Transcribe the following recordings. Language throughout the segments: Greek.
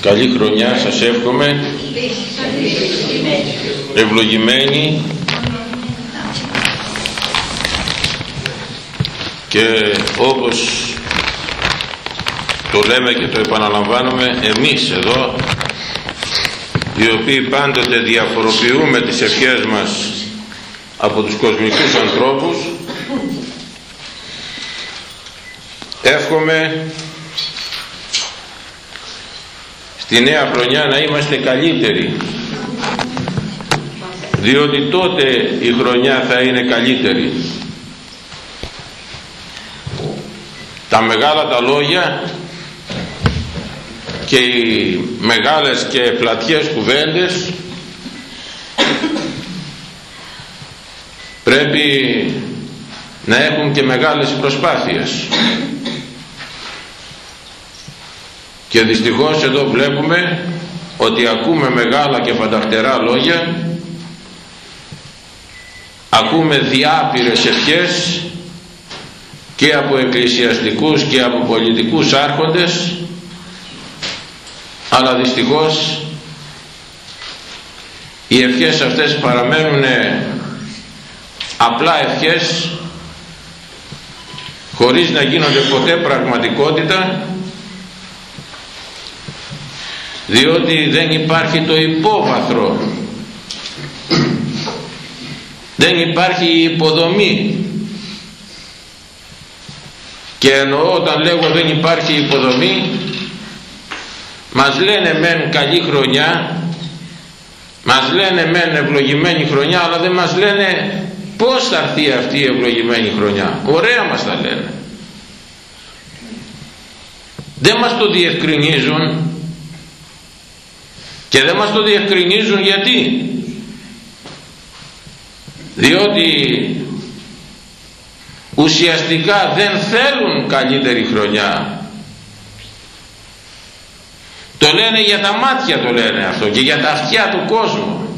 Καλή χρονιά σας εύχομαι. Ευλογημένη και όπως το λέμε και το επαναλαμβάνουμε εμείς εδώ οι οποίοι πάντοτε διαφοροποιούμε τις ευχές μας από τους κοσμικούς ανθρώπους. Εύχομαι στη νέα χρονιά να είμαστε καλύτεροι διότι τότε η χρονιά θα είναι καλύτερη. Τα μεγάλα τα λόγια και οι μεγάλες και πλατιές κουβέντες πρέπει να έχουν και μεγάλες προσπάθειες. Και δυστυχώς εδώ βλέπουμε ότι ακούμε μεγάλα και φανταχτερά λόγια ακούμε διάπειρες ευχές και από εκκλησιαστικούς και από πολιτικούς άρχοντες αλλά δυστυχώς οι ευχές αυτές παραμένουν απλά ευχές χωρίς να γίνονται ποτέ πραγματικότητα διότι δεν υπάρχει το υπόβαθρο. Δεν υπάρχει η υποδομή. Και εννοώ όταν λέγω δεν υπάρχει υποδομή μας λένε μεν καλή χρονιά μας λένε μεν ευλογημένη χρονιά αλλά δεν μας λένε πως θα έρθει αυτή η ευλογημένη χρονιά; Ωραία μας τα λένε. Δεν μας το διευκρινίζουν. Και δεν μας το διευκρινίζουν γιατί; Διότι ουσιαστικά δεν θέλουν καλύτερη χρονιά. Το λένε για τα μάτια το λένε αυτό και για τα αυτιά του κόσμου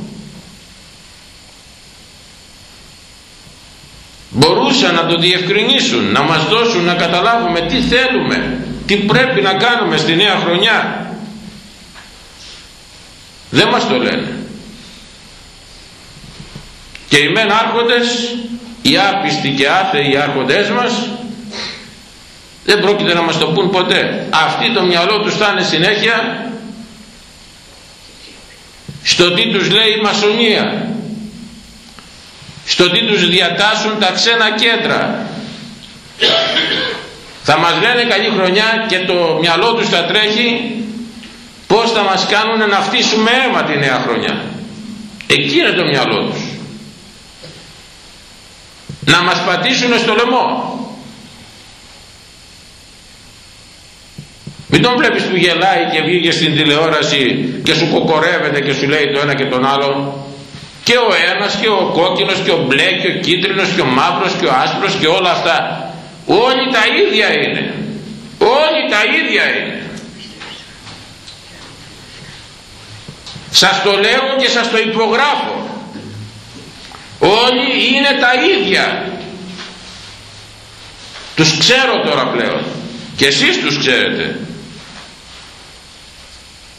μπορούσαν να το διευκρινίσουν να μας δώσουν να καταλάβουμε τι θέλουμε τι πρέπει να κάνουμε στη νέα χρονιά. Δεν μας το λένε. Και οι μεν άρχοντες οι άπιστοι και άθεοι άρχοντές μας δεν πρόκειται να μας το πούν ποτέ. Αυτοί το μυαλό τους θα είναι συνέχεια στο τι τους λέει η μασονία στο τι τους διατάσσουν τα ξένα κέντρα. Θα μας λένε καλή χρονιά και το μυαλό τους θα τρέχει. Πως θα μας κάνουν να φτύσουμε αίμα τη νέα χρονιά. Εκεί είναι το μυαλό τους. Να μας πατήσουν στο λαιμό. Μην τον βλέπεις που γελάει και βγήκε στην τηλεόραση και σου κοκορεύεται και σου λέει το ένα και τον άλλο και ο ένας και ο κόκκινος και ο μπλε και ο κίτρινος και ο μαύρος και ο άσπρος και όλα αυτά. Όλοι τα ίδια είναι. Όλοι τα ίδια είναι. Σας το λέω και σας το υπογράφω. Όλοι είναι τα ίδια. Τους ξέρω τώρα πλέον. Και εσείς τους ξέρετε.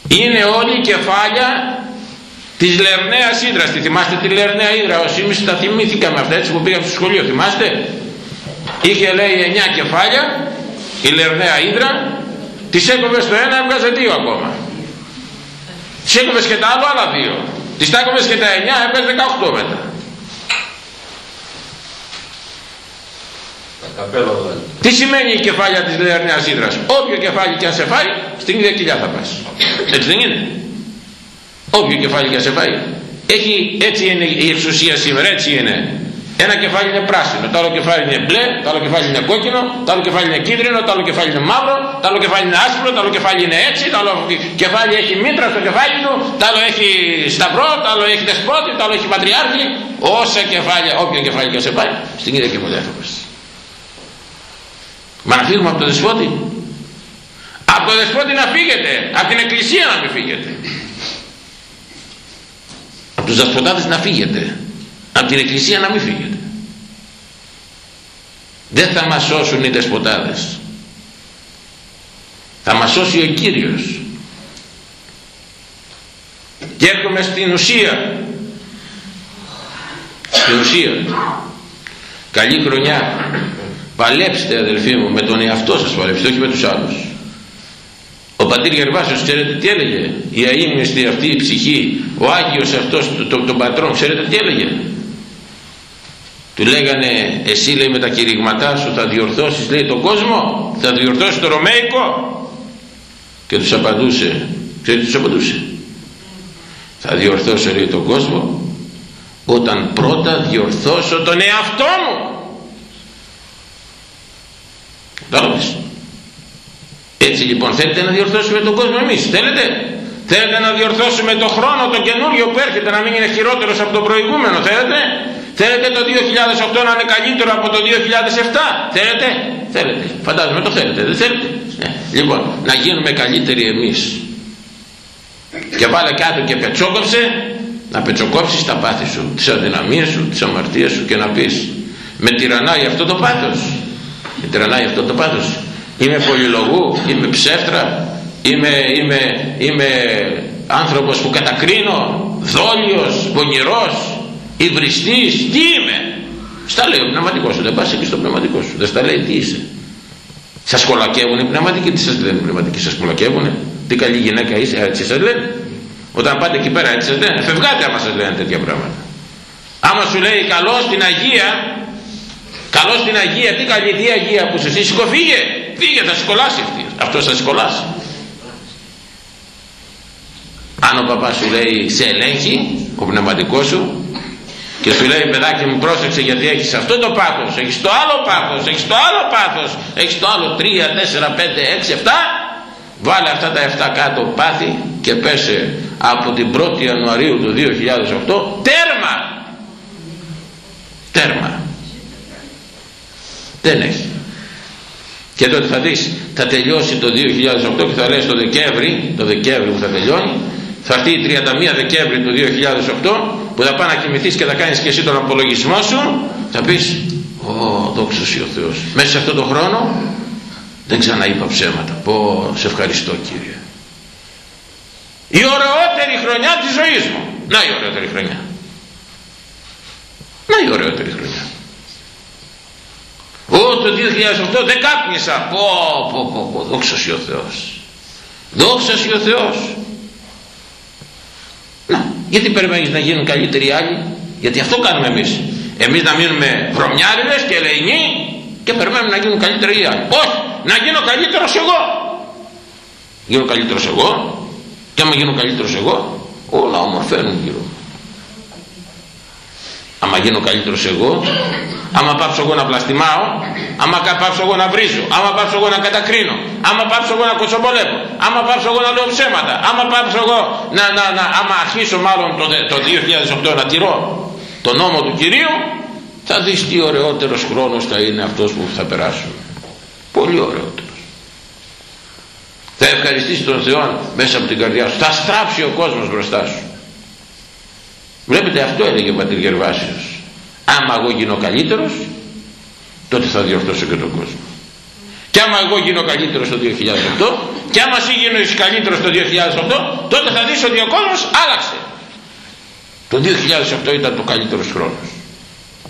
Είναι όλοι κεφάλια της Λερναίας Ήδρας τη θυμάστε τη Λερναία Ήδρα όσοι εμείς τα θυμήθηκαμε αυτά έτσι που πήγαμε στο σχολείο θυμάστε; Είχε λέει 9 κεφάλια η Λερναία Ήδρα τις έκοβε στο ένα έβγαζε δύο ακόμα τις έκοβε και τα άλλο άλλα δύο τις τα έκοβες και τα 9 έβγαζε 18 μετά Τι σημαίνει η κεφάλια της Λερναίας Ήδρας; Όποιο κεφάλι και αν σε φάει, στην ίδια κοιλιά θα πας. Έτσι δεν είναι; Όποιο κεφάλι και αν σε φάει. Έχει, έτσι είναι η εξουσία σήμερα, έτσι είναι. Ένα κεφάλι είναι πράσινο, το άλλο κεφάλι είναι μπλε, το άλλο κεφάλι είναι κόκκινο, το άλλο κεφάλι είναι κίτρινο, το άλλο κεφάλι είναι μαύρο, το άλλο κεφάλι είναι άσπρο, το άλλο κεφάλι είναι έτσι, το άλλο κεφάλι έχει μήτρα στο κεφάλι του, το άλλο έχει σταυρό, το άλλο έχει δεσπότη, το άλλο έχει πατριάρχη. Όσα κεφάλια, όποιο κεφάλι και σε πάει, στην ίδια και Μα να φύγουμε από το δεσπότη. Από το δεσπότη να φύγετε. Από την εκκλησία να μην φύγετε. Από τους δεσποτάδες να φύγετε. Από την εκκλησία να μην φύγετε. δεν θα μας σώσουν οι δεσποτάδες θα μας σώσει ο Κύριος. Και έρχομαι στην ουσία. Στην ουσία. Καλή χρονιά. Παλέψτε αδελφοί μου με τον εαυτό σας παλέψτε όχι με τους άλλους ο πατήρ Γερβάσιος ξέρετε τι έλεγε; Η αείμνηστη αυτή η ψυχή ο Άγιος αυτός τον το, πατρόν ξέρετε τι έλεγε; Του λέγανε εσύ λέει με τα κηρυγματά σου θα διορθώσεις λέει τον κόσμο θα διορθώσεις το Ρωμαϊκό και τους απαντούσε ξέρετε τους απαντούσε; Θα διορθώσω λέει τον κόσμο όταν πρώτα διορθώσω τον εαυτό μου Κατάλαβες. Έτσι λοιπόν θέλετε να διορθώσουμε τον κόσμο εμείς. Θέλετε; Θέλετε να διορθώσουμε τον χρόνο τον καινούριο που έρχεται να μην είναι χειρότερος από τον προηγούμενο. Θέλετε; Θέλετε το 2008 να είναι καλύτερο από το 2007. Θέλετε; Θέλετε. Φαντάζομαι το θέλετε. Δεν θέλετε. Ε, λοιπόν να γίνουμε καλύτεροι εμείς. Και βάλε κάτω και πετσόκοψε να πετσοκόψεις τα πάθη σου, τις αδυναμίες σου, τις αμαρτίες σου και να πεις με τυραννάει αυτό το πάθος με τυραννάει αυτό το πάθος είμαι πολυλογού, είμαι ψεύτρα είμαι, είμαι, είμαι άνθρωπος που κατακρίνω δόλιος, πονηρός υβριστής, τι είμαι; Στα λέει ο πνευματικός σου, δεν πας εκεί στο πνευματικός σου δεν στα λέει τι είσαι. Σας κολακεύουν οι πνευματικοί, τι σας λένε οι πνευματικοί σας κολακεύουν τι καλή γυναίκα είσαι, έτσι σας λένε. Όταν πάτε εκεί πέρα έτσι σας λένε. Φευγάτε άμα σας λένε τέτοια πράγματα. Άμα σου λέει καλό στην Αγία καλό στην Αγία τι καλή τι Αγία που σε εσύ φύγε φύγε θα σκολάσει αυτή. Αυτός θα σκολάσει αν ο παπάς σου λέει σε ελέγχει ο πνευματικός σου και σου λέει παιδάκι μου πρόσεξε γιατί έχεις αυτό το πάθος έχεις το άλλο πάθος έχεις το άλλο πάθος έχεις το άλλο 3, 4, 5, 6, 7 βάλε αυτά τα 7 κάτω πάθη και πέσε από την 1η Ιανουαρίου του 2008 τέρμα. Τέρμα. Δεν έχει και τότε θα δεις θα τελειώσει το 2008 και θα λες το Δεκέμβρη το Δεκέμβρη που θα τελειώνει θα έρθει η 31 Δεκέμβρη του 2008 που θα πάει να κοιμηθείς και θα κάνεις και εσύ τον απολογισμό σου θα πεις Ω δόξα ο Θεός μέσα σε αυτόν τον χρόνο δεν ξαναείπα ψέματα. Πω σε ευχαριστώ Κύριε. Η ωραιότερη χρονιά της ζωής μου. Να η ωραιότερη χρονιά. Να η ωραιότερη χρονιά Ω το 2008 δεν κάπνισα. Πω πω πω πω δόξα ο Θεός. Δόξα ο Θεός. Να γιατί περιμένεις να γίνουν καλύτεροι άλλοι; Γιατί αυτό κάνουμε εμείς. Εμείς να μείνουμε βρωμιάριδες και ελεηνοί και περιμένουμε να γίνουν καλύτεροι οι άλλοι. Όχι να γίνω καλύτερος εγώ. Γίνω καλύτερος εγώ. Και άμα γίνω καλύτερος εγώ όλα ομορφαίνουν γύρω άμα γίνω καλύτερος εγώ άμα πάψω εγώ να πλαστιμάω άμα πάψω εγώ να βρίζω άμα πάψω εγώ να κατακρίνω άμα πάψω εγώ να κοτσομπολεύω άμα πάψω εγώ να λέω ψέματα άμα πάψω εγώ να, να, να άμα αρχίσω μάλλον το, το 2008 να τηρώ το νόμο του Κυρίου θα δεις τι ωραιότερος χρόνος θα είναι αυτός που θα περάσουν πολύ ωραιότερος. Θα ευχαριστήσει τον Θεό μέσα από την καρδιά σου. Θα στράψει ο κόσμος μπροστά σου βλέπετε αυτό έλεγε ο πατήρ Γερβάσιος. Άμα εγώ γίνω καλύτερος τότε θα διορθώσω και τον κόσμο. Και άμα εγώ γίνω καλύτερος το 2008 και άμα εσύ γίνεις καλύτερος το 2008 τότε θα δεις ότι ο κόσμος άλλαξε. Το 2008 ήταν το καλύτερος χρόνος.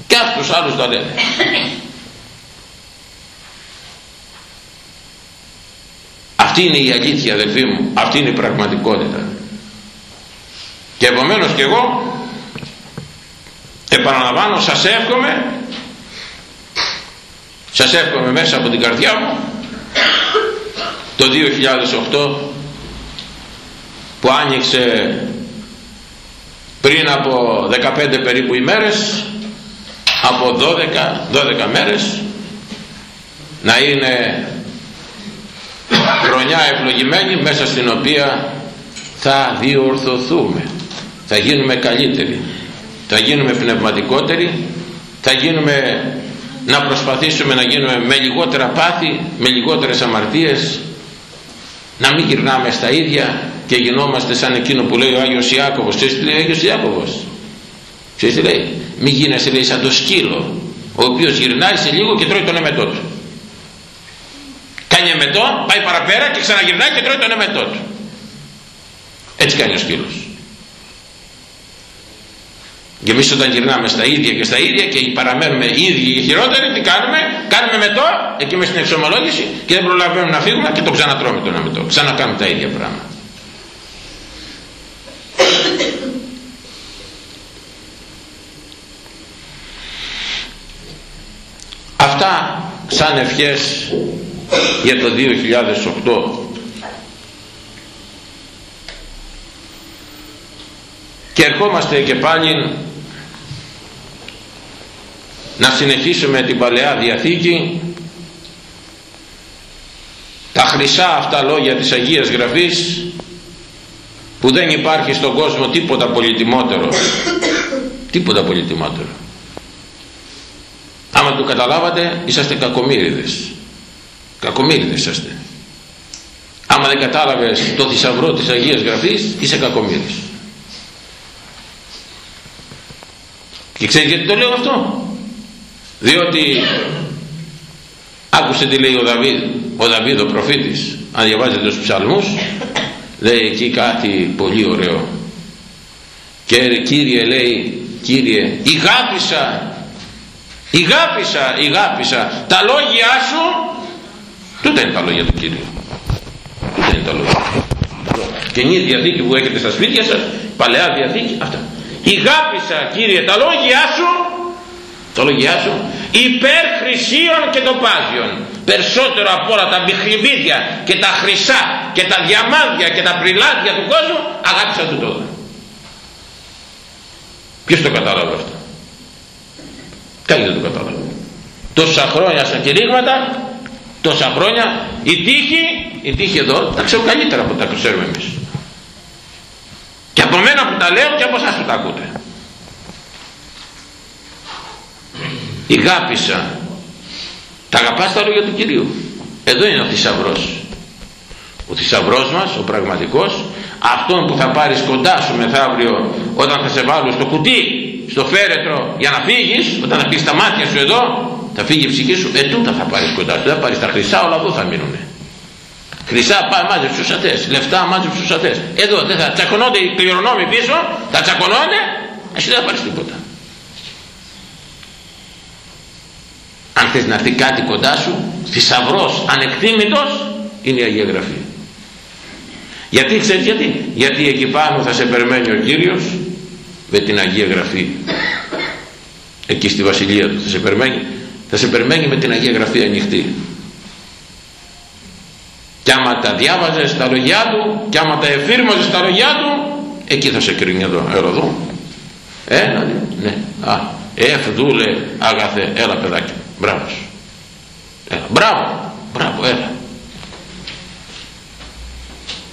Και αυτούς άλλους τα λένε. Αυτή είναι η αλήθεια αδελφοί μου. Αυτή είναι η πραγματικότητα. Και επομένως και εγώ επαναλαμβάνω σας εύχομαι σας εύχομαι μέσα από την καρδιά μου το 2008 που άνοιξε πριν από 15 περίπου ημέρες από 12, 12 μέρες να είναι χρονιά ευλογημένη μέσα στην οποία θα διορθωθούμε θα γίνουμε καλύτεροι θα γίνουμε πνευματικότεροι θα γίνουμε να προσπαθήσουμε να γίνουμε με λιγότερα πάθη με λιγότερες αμαρτίες να μην γυρνάμε στα ίδια και γινόμαστε σαν εκείνο που λέει ο Άγιος Ιάκωβος. Ξέρεις τι λέει ο Άγιος Ιάκωβος; Ξέρεις τι λέει; Μην γίνεσαι λέει σαν το σκύλο ο οποίος γυρνάει σε λίγο και τρώει τον εμετό του. Κάνει εμετό πάει παραπέρα και ξαναγυρνάει και τρώει τον εμετό του. Έτσι κάνει ο σκύλος και εμείς όταν γυρνάμε στα ίδια και στα ίδια και παραμένουμε ίδιοι και χειρότεροι, τι κάνουμε, κάνουμε μετό, εκεί με στην εξομολόγηση και δεν προλαβαίνουμε να φύγουμε και το ξανατρώμε τον αμετό. Ξανακάνουμε τα ίδια πράγματα. Αυτά σαν ευχές για το 2008 και ερχόμαστε και πάλι να συνεχίσουμε την Παλαιά Διαθήκη. Τα χρυσά αυτά λόγια της Αγίας Γραφής που δεν υπάρχει στον κόσμο τίποτα πολυτιμότερο. Τίποτα πολυτιμότερο. Άμα το καταλάβατε είσαστε κακομύριδες. Κακομύριδες είσαστε. Άμα δεν κατάλαβες το θησαυρό της Αγίας Γραφής είσαι κακομύρης. Και ξέρετε γιατί το λέω αυτό; Διότι άκουσε τι λέει ο Δαβίδ ο Δαβίδ ο προφήτης αν διαβάζετε τους ψαλμούς λέει εκεί κάτι πολύ ωραίο. Και Κύριε λέει Κύριε ηγάπησα ηγάπησα ηγάπησα τα λόγια σου τούτα είναι τα λόγια του Κύριου. Τούτα είναι τα λόγια καινή διαθήκη που έχετε στα σπίτια σας παλαιά διαθήκη αυτά. Ηγάπησα Κύριε τα λόγια σου το λόγια σου υπέρ χρυσίων και τοπάζιων. Περισσότερο από όλα τα μπιχλιβίδια και τα χρυσά και τα διαμάντια και τα πριλάδια του κόσμου αγάπησα του τότε ποιος το κατάλαβε αυτό; Κανείς δεν το κατάλαβε. Τόσα χρόνια στα κηρύγματα τόσα χρόνια η τύχη η τύχη εδώ τα ξέρω καλύτερα από τα ξέρουμε εμείς. Και από μένα που τα λέω και από εσάς που τα ακούτε ηγάπησα. Τα αγαπάς τα λόγια του Κυρίου. Εδώ είναι ο θησαυρός. ο θησαυρός μας ο πραγματικός αυτόν που θα πάρεις κοντά σου μεθαύριο όταν θα σε βάλω στο κουτί στο φέρετρο για να φύγεις όταν θα πεις τα μάτια σου εδώ θα φύγει η ψυχή σου. Ε τούτα θα πάρεις κοντά σου. Δεν θα πάρεις τα χρυσά όλα εδώ θα μείνουνε. Χρυσά πάει μάζεψε στους ατές. Λεφτά μάζεψε στους ατές. Εδώ δεν θα τσακωνόνται οι κληρονόμοι πίσω. Θα τσακωνόνται. Εσύ δεν θα πάρεις τίποτα αν θες να έρθει κάτι κοντά σου θησαυρός ανεκτήμητος είναι η Αγία Γραφή. Γιατί ξέρεις γιατί; Γιατί εκεί πάνω θα σε περιμένει ο Κύριος με την Αγία Γραφή. Εκεί στη Βασιλεία του θα σε περιμένει. Θα σε περιμένει με την Αγία Γραφή ανοιχτή. Και άμα τα διάβαζες τα λογιά του και άμα τα εφήρμαζες τα λογιά του εκεί θα σε κρίνει εδώ έλα εδώ ένα ναι. Α. Εφδούλε αγαθέ έλα παιδάκι Μπράβο σου. Έλα. Μπράβο. Μπράβο. Έλα.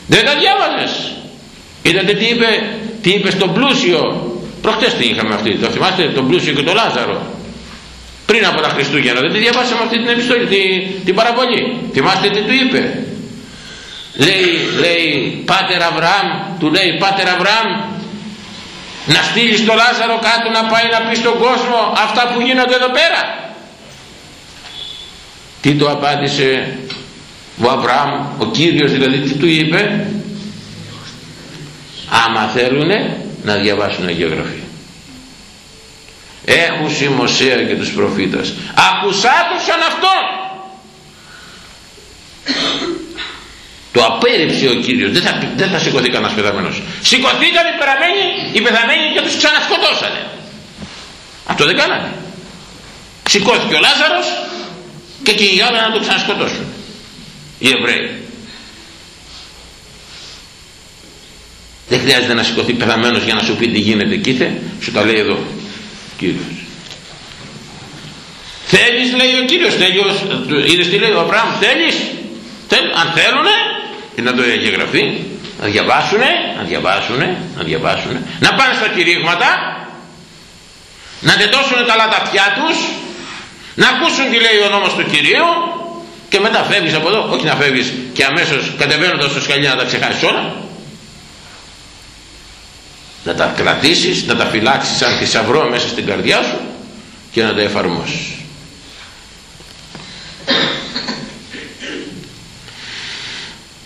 Δεν τα διάβαζες. Είδατε τι είπε, τι είπε στον πλούσιο. Προχτές την είχαμε αυτή. Το θυμάστε τον πλούσιο και τον Λάζαρο. Πριν από τα Χριστούγεννα. Δεν τη διαβάσαμε αυτή την επιστολή, την, την παραβολή. Θυμάστε τι του είπε. Λέει, λέει, Πάτερ Αβραάμ, του λέει, Πάτερ Αβραάμ, να στείλεις τον Λάζαρο κάτω να πάει να πει στον κόσμο αυτά που γίνονται εδώ πέρα τι το απάντησε ο Αβραάμ ο Κύριος δηλαδή τι του είπε; Άμα θέλουνε να διαβάσουν Αγιογραφία έχουν σημοσία και τους προφήτες. Ακουσάτουσαν αυτό το απέρριψε ο Κύριος. Δεν θα, δεν θα σηκωθεί κανένας πεθαμένος. Σηκωθήκαν οι πεθαμένοι, οι πεθαμένοι και τους ξανασκοτώσανε. Αυτό δεν κάνανε. Σηκώθηκε ο Λάζαρος και και οι άλλοι να το ξανασκοτώσουν οι Εβραίοι. Δεν χρειάζεται να σηκωθεί πεθαμένος για να σου πει τι γίνεται κήθε σου τα λέει εδώ Κύριος. Θέλεις λέει ο Κύριος θέλεις, είδες τι λέει ο Αβραάμ θέλεις. Θέλ, αν θέλουνε να το έχει γραφεί να διαβάσουνε να διαβάσουνε να διαβάσουνε. Να πάνε στα κηρύγματα να τετώσουν τα λαταφιά τους να ακούσουν τι λέει ο νόμος του Κυρίου και μετά φεύγεις από εδώ. Όχι να φεύγεις και αμέσως κατεβαίνοντας στο σκαλί να τα ξεχάσεις όλα. Να τα κρατήσεις να τα φυλάξεις σαν θησαυρό μέσα στην καρδιά σου και να τα εφαρμόσεις.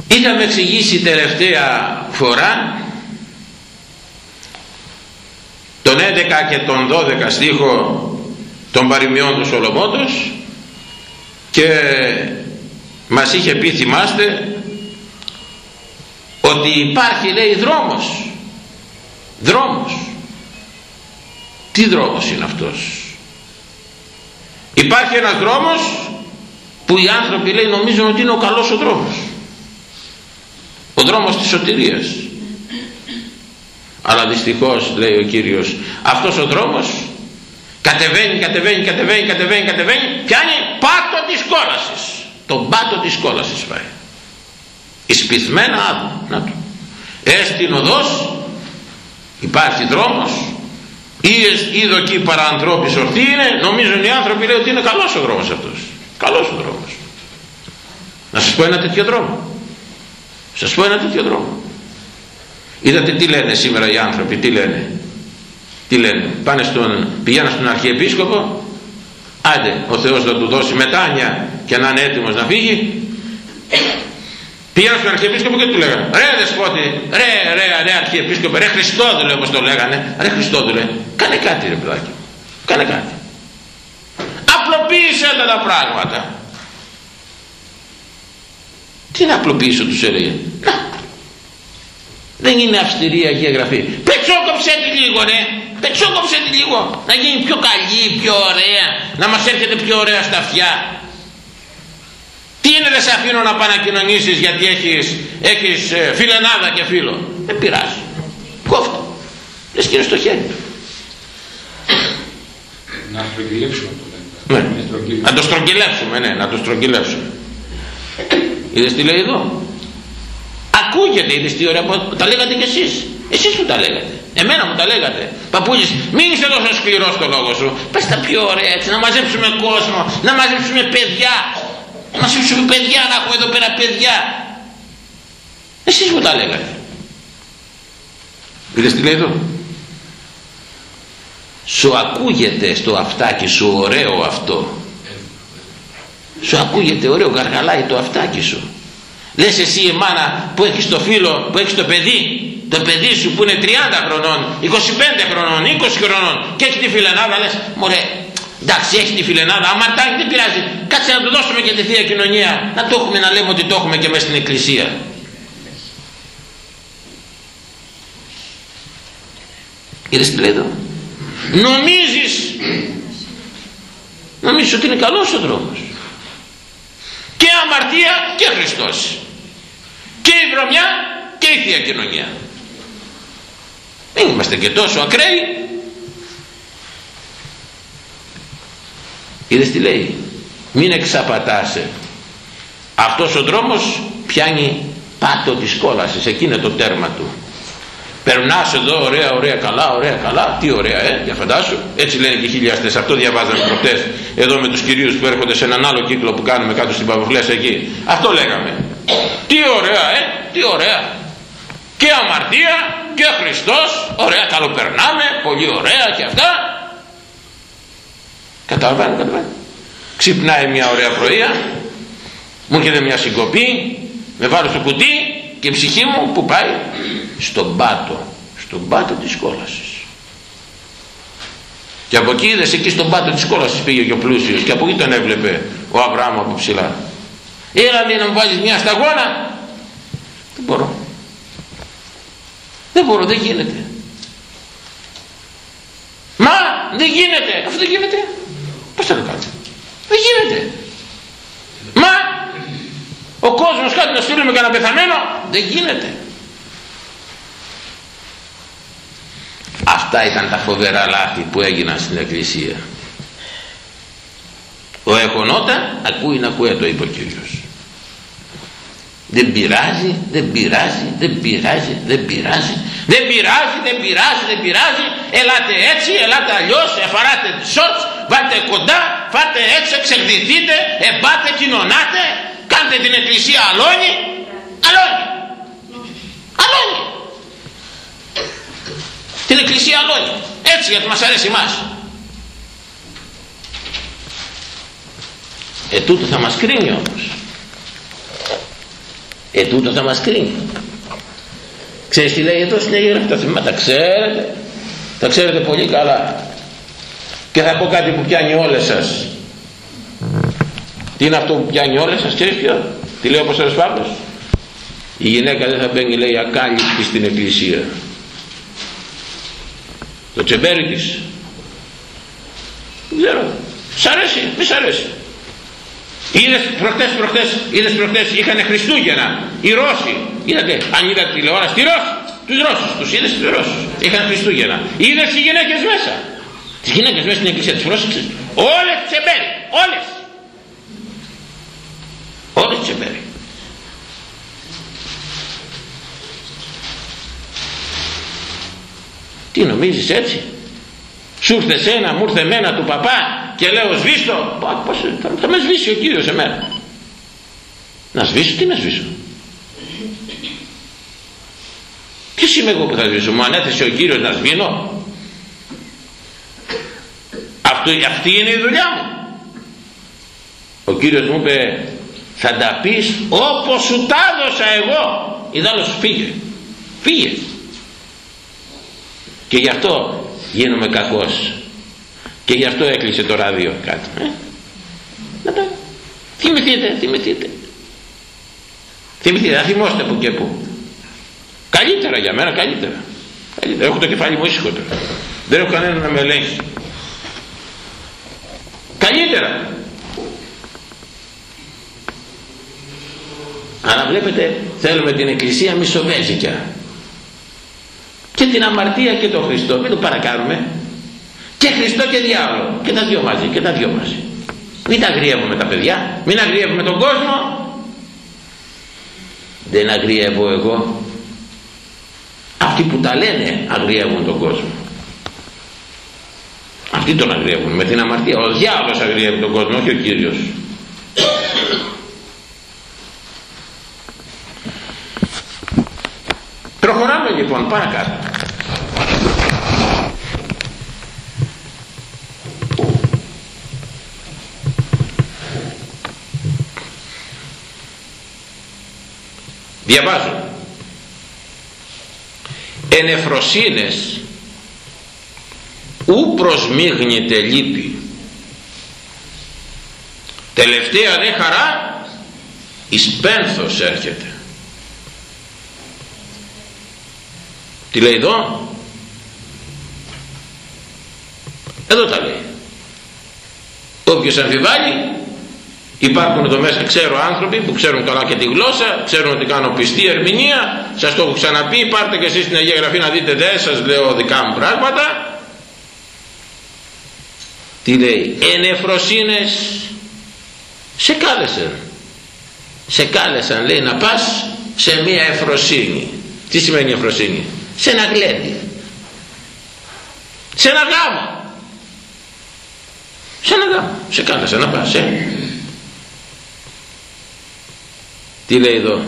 Είχαμε εξηγήσει τελευταία φορά τον 11 και τον 12 στίχο των παροιμιών του Σολομόντος και μας είχε πει θυμάστε ότι υπάρχει λέει δρόμος. Δρόμος. Τι δρόμος είναι αυτός; Υπάρχει ένας δρόμος που οι άνθρωποι λέει νομίζουν ότι είναι ο καλός ο δρόμος. Ο δρόμος της σωτηρίας. Αλλά δυστυχώς λέει ο Κύριος αυτός ο δρόμος κατεβαίνει, κατεβαίνει, κατεβαίνει, κατεβαίνει, κατεβαίνει πιάνει πάτο της κόλασης. Τον πάτο της κόλασης πάει εισπιθμένα άτομα να το. Έστειν οδός υπάρχει δρόμος. Ή η δοκή παρανθρώπης ορθή είναι νομίζουν οι άνθρωποι λέει ότι είναι καλός ο δρόμος αυτός. Καλός ο δρόμος. Να σας πω ένα τέτοιο δρόμο. Σας πω ένα τέτοιο δρόμο. Είδατε τι λένε σήμερα οι άνθρωποι τι λένε; Τι λένε πάνε στον, πηγαίνουν στον Αρχιεπίσκοπο άντε ο Θεός θα του δώσει μετάνια και να είναι έτοιμος να φύγει. Πήγαν στον Αρχιεπίσκοπο και του λέγανε Ρε δεσπότη, ρε, ρε, ρε Αρχιεπίσκοπο, ρε Χριστόδουλε όπως το λέγανε. Ρε Χριστόδουλε, κάνε κάτι ρε παιδάκι Κάνε κάτι Απλοποίησε τα, τα πράγματα Τι να απλοποιήσω τους έλεγε. Να Δεν είναι αυστηρή η Αγία Γραφή Πετσόκοψε τη λίγο ρε Πετσόκοψε τη λίγο Να γίνει πιο καλή, πιο ωραία Να μας έρχεται πιο ωραία στα αυτιά τι είναι δεν σε αφήνω να πάει να κοινωνήσεις γιατί έχεις, έχεις ε, φιλενάδα και φίλο; Δεν πειράζει. Κόφτω. Λες και είναι στο χέρι του. Να στρογγυλέψουμε το ναι. Να το στρογγυλέψουμε, ναι, να το στρογγυλέψουμε. Είδες τι λέει εδώ; Ακούγεται, είδες τι ωραία, τα λέγατε κι εσείς. Εσείς που τα λέγατε. Εμένα μου τα λέγατε. Παππούλης, μην είσαι τόσο σκληρός στο λόγο σου. Πες τα πιο ωραία έτσι, να μαζέψουμε κόσμο, να μαζέψουμε παιδιά, να μας αφήσουμε παιδιά να έχουμε εδώ πέρα παιδιά. Εσείς μου τα λέγατε. Είδες τι λέει εδώ; Σου ακούγεται στο αυτάκι σου ωραίο αυτό. Σου ακούγεται ωραίο γαργαλάει το αυτάκι σου. Λες εσύ η μάνα που έχεις το φίλο που έχεις το παιδί; Το παιδί σου που είναι 30 χρονών 25 χρονών 20 χρονών και έχει τη φιλενάδα λες μωρέ εντάξει έχει τη φιλενάδα αμαρτάκι δεν πειράζει. Κάτσε να του δώσουμε και τη Θεία Κοινωνία να το έχουμε να λέμε ότι το έχουμε και μέσα στην Εκκλησία είδες τι λέει εδώ; Νομίζεις νομίζεις ότι είναι καλός ο δρόμος. Και αμαρτία και Χριστός. Και η βρωμιά και η Θεία Κοινωνία δεν είμαστε και τόσο ακραίοι. Είδες τι λέει; Μην εξαπατάσαι. Αυτός ο δρόμος πιάνει πάτο της κόλασης εκεί είναι το τέρμα του. Περνάς εδώ ωραία ωραία καλά ωραία καλά. Τι ωραία ε για φαντάσου. Έτσι λένε και χιλιάστες αυτό διαβάζαμε προχτές. Εδώ με τους κυρίους που έρχονται σε έναν άλλο κύκλο που κάνουμε κάτω στην Παπαφλέσσα εκεί. Αυτό λέγαμε. Τι ωραία ε τι ωραία. Και αμαρτία και Χριστός ωραία καλοπερνάμε πολύ ωραία και αυτά Καταλαβαίνετε, καταλαβαίνετε. Ξυπνάει μια ωραία πρωία, μου έρχεται μια συγκοπή, με βάλω στο κουτί και η ψυχή μου που πάει στον πάτο, στον πάτο της κόλασης. Και από εκεί είδες εκεί στον πάτο της κόλασης πήγε και ο πλούσιος και από εκεί τον έβλεπε ο Αβραάμ από ψηλά. Έλα λέει να μου βάλεις μια σταγόνα. Δεν μπορώ. Δεν μπορώ, δεν γίνεται. Μα δεν γίνεται. Αυτό δεν γίνεται. Πώς θα το κάνετε. Δεν γίνεται. Μα ο κόσμος κάτι να στείλουμε κανένα πεθαμένο. Δεν γίνεται. Αυτά ήταν τα φοβερά λάθη που έγιναν στην Εκκλησία. Ο εχονότα ακούει να ακούει το είπε ο Κύριος. Δεν πειράζει, δεν πειράζει, δεν πειράζει, δεν πειράζει, δεν πειράζει, δεν πειράζει, δεν πειράζει. Ελάτε έτσι, ελάτε αλλιώς, εφαράτε τις σότς, βάλτε κοντά, φάτε έτσι, εξελιχθείτε, εμπάτε, κοινωνάτε, κάντε την εκκλησία αλόνι, αλόνι, αλόνι. Την εκκλησία αλόνι, έτσι γιατί μας αρέσει εμάς. ε τούτο θα μας κρίνει όμως ε τούτο θα μας κρίνει. Ξέρεις τι λέει εδώ στην Αγία Γραφή τα θυμάται ξέρετε. Τα ξέρετε πολύ καλά. Και θα πω κάτι που πιάνει όλες σας. Τι είναι αυτό που πιάνει όλες σας ξέρεις ποιο; Τι λέει ο Απόστολος Παύλος; Η γυναίκα δεν θα μπαίνει λέει ακάλυπτη στην εκκλησία. Το τσεμπέρι της. Δεν ξέρω. Σ' αρέσει μη σ' αρέσει Είδες προχτές προχτές, είδες προχτές είχαν Χριστούγεννα, οι Ρώσοι, είδατε, αν είδατε τηλεόραση, τη Ρώση, τους Ρώσους, τους είδες τους Ρώσους, είχαν Χριστούγεννα. Είδες οι γυναίκες μέσα, τις γυναίκες μέσα στην εκκλησία, τις πρόσεξες, όλες τσεμπέρι, όλες. Όλες τσεμπέρι. Τι νομίζεις έτσι, σου ήρθε σένα, μου ήρθε εμένα του παπά και λέω σβήστο, πώς, θα, θα με σβήσει ο Κύριος εμένα. Να σβήσω, τι να σβήσω. Ποιος είμαι εγώ που θα σβήσω, μου ανέθεσε ο Κύριος να σβήνω. Αυτό, αυτή είναι η δουλειά μου. Ο Κύριος μου είπε θα τα πεις όπως σου τα έδωσα εγώ. Ιδάλλως φύγε. Φύγε. Και γι' αυτό γίνομαι κακός. Και γι' αυτό έκλεισε το ράδιο. Κάτω ε; να τα θυμηθείτε θυμηθείτε. Θυμηθείτε θα θυμόστε που και που. Καλύτερα για μένα καλύτερα, καλύτερα. έχω το κεφάλι μου ήσυχο τώρα. Δεν έχω κανένα να με ελέγχει. Καλύτερα. Αλλά βλέπετε θέλουμε την εκκλησία μισοβέζικια και την αμαρτία και τον Χριστό. Μην το παρακάνουμε. Και Χριστό και διάβολο και τα δυο μαζί και τα δυο μαζί. Μην τα αγριεύουμε τα παιδιά. Μην αγριεύουμε τον κόσμο. Δεν αγριεύω εγώ. Αυτοί που τα λένε αγριεύουν τον κόσμο. Αυτοί τον αγριεύουν με την αμαρτία. Ο διάβολος αγριεύει τον κόσμο όχι ο Κύριος Προχωράμε λοιπόν παρακάτω. Διαβάζω. Ενεφροσύνες ου προσμίγνεται λύπη. Τελευταία δε χαρά εις πένθος έρχεται. Τι λέει εδώ; Εδώ τα λέει. Όποιος αμφιβάλλει υπάρχουν εδώ μέσα ξέρω άνθρωποι που ξέρουν καλά και τη γλώσσα ξέρουν ότι κάνω πιστή ερμηνεία σας το έχω ξαναπεί πάρτε και εσείς την Αγία Γραφή να δείτε δεν σας λέω δικά μου πράγματα τι λέει ενεφροσύνες σε κάλεσαν σε κάλεσαν λέει να πας σε μία εφροσύνη τι σημαίνει εφροσύνη; Σε ένα γλέντι. Σε ένα γάμο. Σε ένα γάμο. Σε κάλεσα να πας ε. τι λέει εδώ.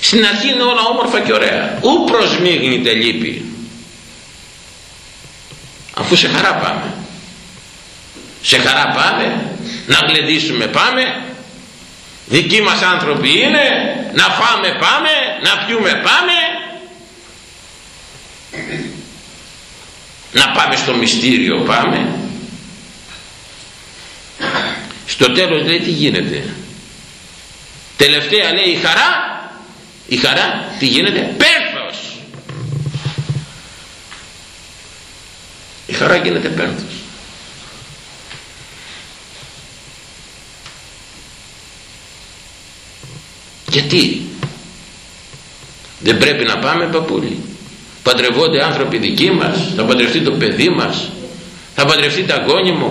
Στην αρχή είναι όλα όμορφα και ωραία. Ου προσμίγνεται λύπη. Αφού σε χαρά πάμε. Σε χαρά πάμε να γλεντήσουμε πάμε. Δικοί μας άνθρωποι είναι να φάμε πάμε να πιούμε πάμε να πάμε στο μυστήριο πάμε. Στο τέλος λέει τι γίνεται; Τελευταία λέει η χαρά η χαρά τι γίνεται; Πένθος. Η χαρά γίνεται πένθος. Γιατί; Δεν πρέπει να πάμε παππούλοι παντρευόνται άνθρωποι δικοί μας θα παντρευτεί το παιδί μας θα παντρευτεί τα γόνι μου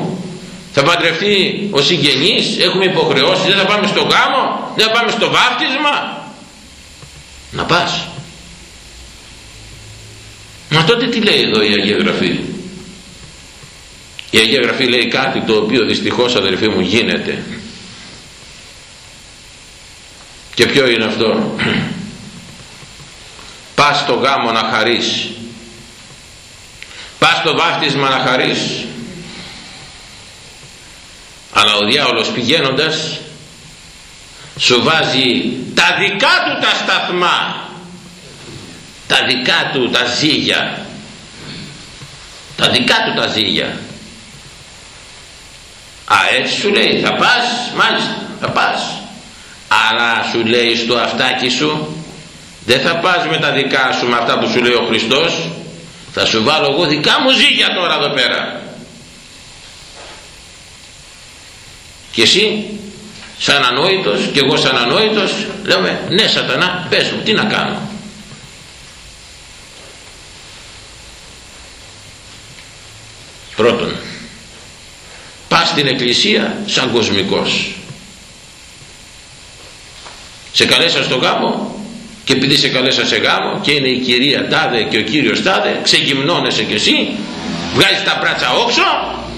θα παντρευτεί ο συγγενής έχουμε υποχρεώσεις δεν θα πάμε στο γάμο δεν θα πάμε στο βάφτισμα να πας. Μα τότε τι λέει εδώ η Αγία Γραφή; Η Αγία Γραφή λέει κάτι το οποίο δυστυχώς αδερφοί μου γίνεται. Και ποιο είναι αυτό; Πας στο γάμο να χαρείς. Πας στο βάφτισμα να χαρείς. Αλλά ο διάολος πηγαίνοντας σου βάζει τα δικά του τα σταθμά. Τα δικά του τα ζύγια. Τα δικά του τα ζύγια. Α έτσι σου λέει θα πας μάλιστα θα πας. Αλλά σου λέει στο αυτάκι σου δεν θα πας με τα δικά σου με αυτά που σου λέει ο Χριστός. Θα σου βάλω εγώ δικά μου ζύγια τώρα εδώ πέρα. Και εσύ σαν ανόητος και εγώ σαν ανόητος λέμε ναι σατανά πες μου τι να κάνω πρώτον πας στην εκκλησία σαν κοσμικός. Σε καλέσα στο γάμο και επειδή σε καλέσα σε γάμο και είναι η κυρία τάδε και ο κύριος τάδε ξεγυμνώνεσαι κι εσύ βγάζεις τα πράτσα όξω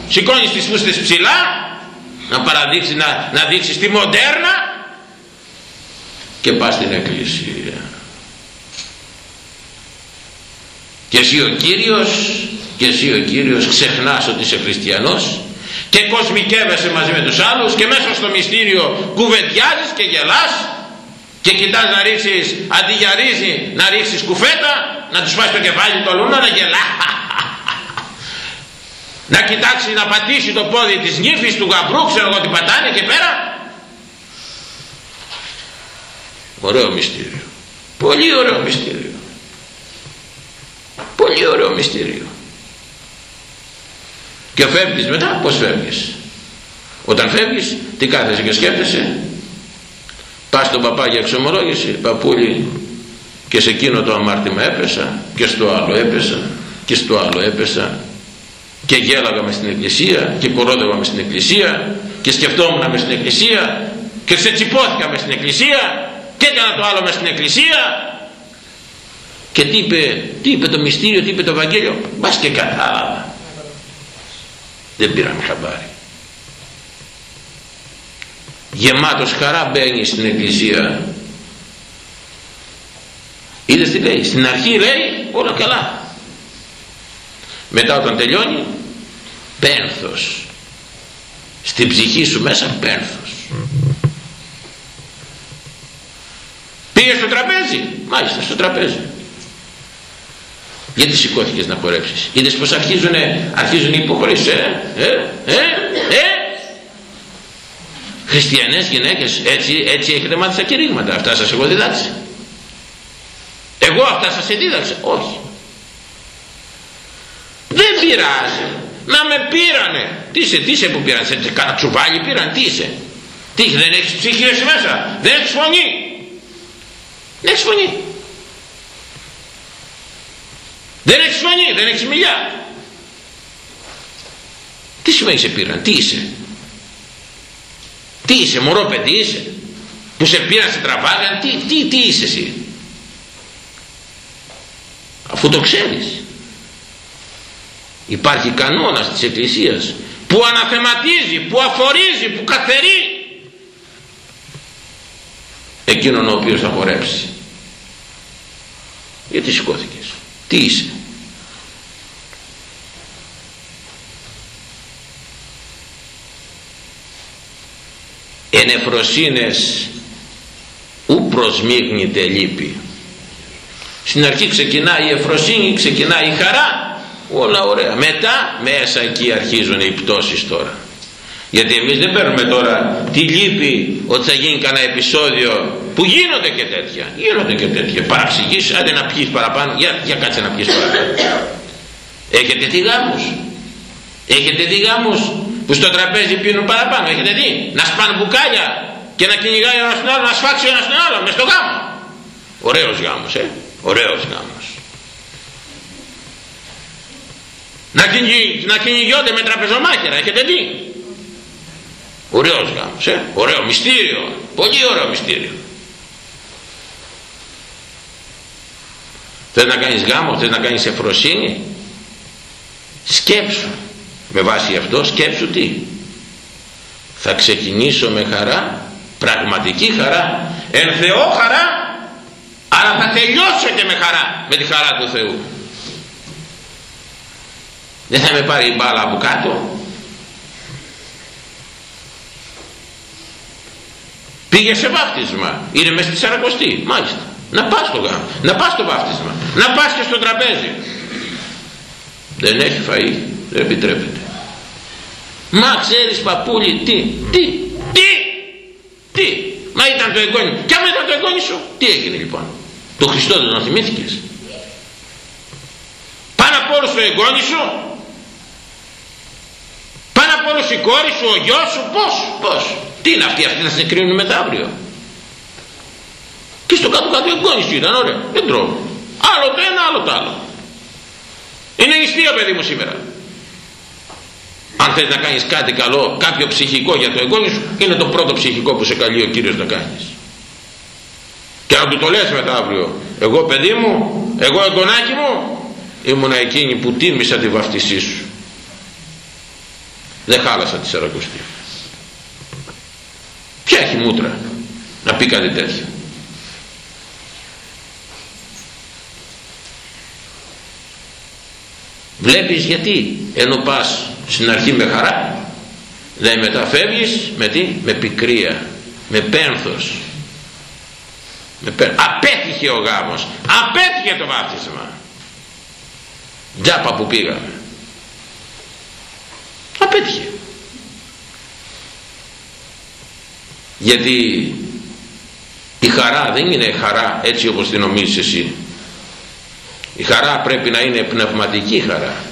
σηκώνεις τις φούστες ψηλά να παραδείξει να, να δείξεις τη μοντέρνα και πας στην εκκλησία. Και εσύ ο Κύριος και εσύ ο Κύριος ξεχνάς ότι είσαι χριστιανός και κοσμικεύεσαι μαζί με τους άλλους και μέσα στο μυστήριο κουβεντιάζεις και γελάς και κοιτάς να ρίξεις αντί για ρύζι να ρίξεις κουφέτα να τους φάει το κεφάλι το λούνα να γελά. Να κοιτάξει να πατήσει το πόδι της νύφης του γαμπρού ξέρω εγώ τι πατάνε και πέρα. Ωραίο μυστήριο. Πολύ ωραίο μυστήριο. Πολύ ωραίο μυστήριο. Και φεύγεις μετά πως φεύγεις; Όταν φεύγεις τι κάθεσαι και σκέφτεσαι; Πας στον παπά για εξομολόγηση παππούλη και σε εκείνο το αμάρτημα έπεσα και στο άλλο έπεσα και στο άλλο έπεσα και γέλαγα μες στην εκκλησία και κορόδευα μες στην εκκλησία και σκεφτόμουν μες στην εκκλησία και σε τσιπώθηκα μες στην εκκλησία και έκανα το άλλο μες στην εκκλησία. Και τι είπε, τι είπε το μυστήριο, τι είπε το Ευαγγέλιο. Μπας και κατάλαβα. Δεν πήραμε χαμπάρι γεμάτος χαρά μπαίνει στην εκκλησία. Είδες τι λέει; Στην αρχή λέει όλα καλά. Μετά όταν τελειώνει πένθος. Στην ψυχή σου μέσα πένθος. Πήγες στο τραπέζι; Μάλιστα στο τραπέζι. Γιατί σηκώθηκες να χορέψεις; Είδες πως αρχίζουν, αρχίζουν οι υποχωρήσεις ε, ε, ε, ε. Χριστιανές γυναίκες έτσι, έτσι έχετε μάθει τα κηρύγματα. Αυτά σας έχω διδάξει. Εγώ αυτά σας δίδαξα όχι. Δεν πειράζει. Να με πήρανε. Τι είσαι, τι είσαι που πήραν σε κάνα τσουβάλι πήραν τι είσαι. Τι δεν έχεις ψυχή εσύ μέσα. Δεν έχεις φωνή. Δεν έχεις φωνή. Δεν έχεις φωνή δεν έχεις μιλιά. Τι σημαίνει σε πήραν τι είσαι τι είσαι μωρό παιδί είσαι; Που σε πήραν σε τραβάγαν τι, τι, τι είσαι εσύ; Αφού το ξέρεις. Υπάρχει κανόνας της Εκκλησίας που αναθεματίζει, που αφορίζει, που καθερεί εκείνον ο οποίος θα χορέψει. Γιατί σηκώθηκες; Τι είσαι; Ενεφροσύνες ου προσμίγνεται λύπη. Στην αρχή ξεκινάει η εφροσύνη ξεκινάει η χαρά όλα ωραία. Μετά μέσα εκεί αρχίζουν οι πτώσεις τώρα. Γιατί εμείς δεν παίρνουμε τώρα τη λύπη ότι θα γίνει κανένα επεισόδιο που γίνονται και τέτοια. Γίνονται και τέτοια. Παραξηγήσεις άντε να πιείς παραπάνω. Για, για κάτσε να πιείς παραπάνω. Έχετε δει γάμους. Έχετε δει γάμους που στο τραπέζι πίνουν παραπάνω. Έχετε δει; Να σπάνε μπουκάλια και να κυνηγάει ένας τον άλλο να σφάξει ένας τον άλλο μες στο γάμο. Ωραίος γάμος ε. Ωραίος γάμος. Να, κυνηγ, να κυνηγιόνται με τραπεζομάκερα έχετε δει; Ωραίος γάμος ε; ωραίο μυστήριο. Πολύ ωραίο μυστήριο. Θες να κάνεις γάμο θες να κάνεις εφροσύνη; Σκέψου με βάση αυτό σκέψου τι θα ξεκινήσω με χαρά πραγματική χαρά εν Θεό χαρά αλλά θα τελειώσω και με χαρά με τη χαρά του Θεού δεν θα με πάρει η μπάλα από κάτω Πήγε σε βάφτισμα. Είναι μέσα στη Σαρακοστή. Μάλιστα. Να πας στο γάμο. Να πας στο βάφτισμα. Να πας και στο τραπέζι. Δεν έχει φαΐ. Δεν επιτρέπεται. Μα ξέρεις παππούλη τι. Τι. Τι. Τι. Μα ήταν το εγγόνι. Κι άμα ήταν το εγγόνι σου. Τι έγινε λοιπόν; Το Χριστό δεν τον θυμήθηκες; Πάνω από όλους το εγγόνι σου; Πάνω από όλους η κόρη σου, ο γιος σου. Πώς. Πώς; Τι είναι αυτοί, αυτοί θα σε κρίνουν μετά αύριο; Και στο κάτω κάτω εγγόνι σου ήταν ωραία. Δεν τρώω. Άλλο το ένα, άλλο το άλλο. Είναι νηστείο παιδί μου σήμερα. Αν θες να κάνεις κάτι καλό, κάποιο ψυχικό για το εγγόνι σου, είναι το πρώτο ψυχικό που σε καλεί ο Κύριος να κάνεις. Και αν του το λες μετά αύριο, εγώ παιδί μου, εγώ εγγονάκι μου, ήμουνα εκείνη που τίμησα τη βαφτισή σου. Δεν χάλασα τη Σαρακοστή. Ποια έχει μούτρα να πει κάτι τέτοιο; Βλέπεις γιατί ενώ πας στην αρχή με χαρά λέει μεταφεύγεις με τι, με πικρία, με πένθος. Με πέ... Απέτυχε ο γάμος, απέτυχε το βάφτισμα. Τζάπα που πήγαμε. Απέτυχε. Γιατί η χαρά δεν είναι χαρά έτσι όπως την νομίζεις εσύ. Η χαρά πρέπει να είναι πνευματική χαρά.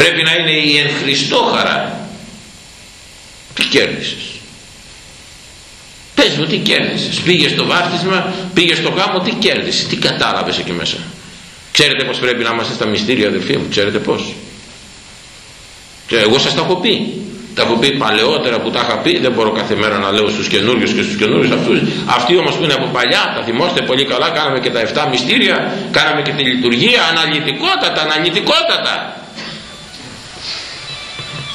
Πρέπει να είναι η εν Χριστώ χαρά. Τι κέρδισες. Πες μου τι κέρδισες. Πήγες στο βάφτισμα, πήγες στο γάμο, τι κέρδισες. Τι κατάλαβες εκεί μέσα. Ξέρετε πως πρέπει να είμαστε στα μυστήρια αδελφοί μου. Ξέρετε πως. Και εγώ σας τα έχω πει. Τα έχω πει παλαιότερα που τα είχα πει, δεν μπορώ κάθε μέρα να λέω στους καινούριους και στους καινούριους αυτούς. Αυτοί όμως που είναι από παλιά, τα θυμόστε πολύ καλά, κάναμε και τα 7 μυστήρια, κάναμε και τη λειτουργία, αναλυτικότατα, αναλυτικότατα.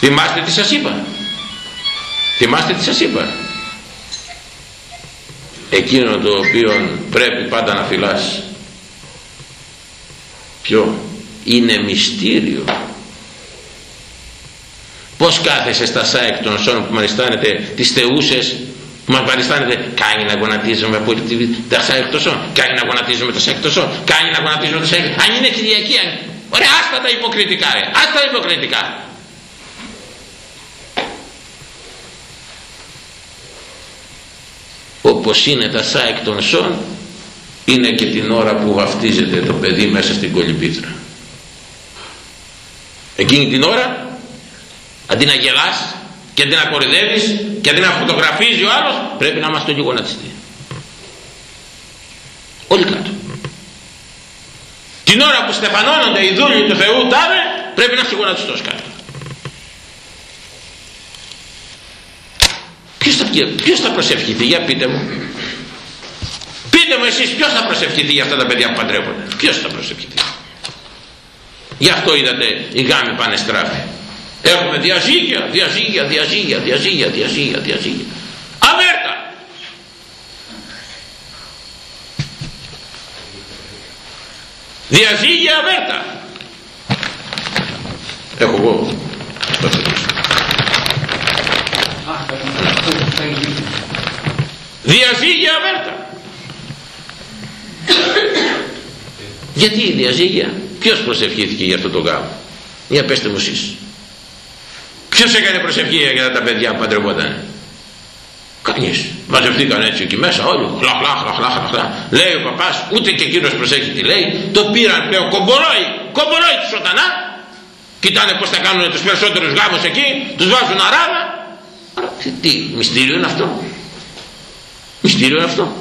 Θυμάστε τι σας είπα. Θυμάστε τι σας είπα. Εκείνο το οποίο πρέπει πάντα να φυλάς. Ποιο; Είναι μυστήριο Πώς κάθεσαι στα σάικ των σών που μαριστάνετε τις θεούσες που μας παριστάνετε κάνει να γονατίζουμε από τα σάικ των σών κάνει να γονατίζουμε τα σάικ των σών κάνει να γονατίζουμε τα σάικ αν είναι Κυριακή αν... ωραία άστα τα υποκριτικά ρε άστα τα υποκριτικά όπως είναι τα σάικ των σών είναι και την ώρα που βαφτίζεται το παιδί μέσα στην κολυμπήτρα εκείνη την ώρα αντί να γελάς και αντί να κορυδεύεις και αντί να φωτογραφίζει ο άλλος πρέπει να είμαστε λίγο γονατιστοί όλοι κάτω. Την ώρα που στεφανώνονται οι δούλοι του Θεού τάδε πρέπει να είσαι γονατιστός κάτω ποιος θα, ποιος θα προσευχηθεί; Για πείτε μου πείτε μου εσείς ποιος θα προσευχηθεί για αυτά τα παιδιά που παντρεύονται; Ποιος θα προσευχηθεί; Γι' αυτό είδατε οι γάμοι πάνε στράφοι Έχουμε διαζύγια, διαζύγια, διαζύγια, διαζύγια, διαζύγια, διαζύγια. Αμέρτα. Διαζύγια αμέρτα. Έχω εγώ. Διαζύγια αμέρτα. Γιατί η διαζύγια, ποιος προσευχήθηκε για αυτό το γάμο; Για πέστε μου εσείς. Ποιος έκανε προσευχή για τα παιδιά που παντρευόταν; Κανείς. Μαζευτήκαν έτσι εκεί μέσα όλοι. Χλα, χλα, χλα, χλα, χλα. Λέει ο παπάς, ούτε και εκείνος προσέχει τι λέει. Το πήραν πλέον κομπολόι, κομπολόι τους σωτανά. Κοιτάνε πώς θα κάνουν τους περισσότερους γάμους εκεί. Τους βάζουν αράβα. Τι, μυστήριο είναι αυτό; Μυστήριο είναι αυτό;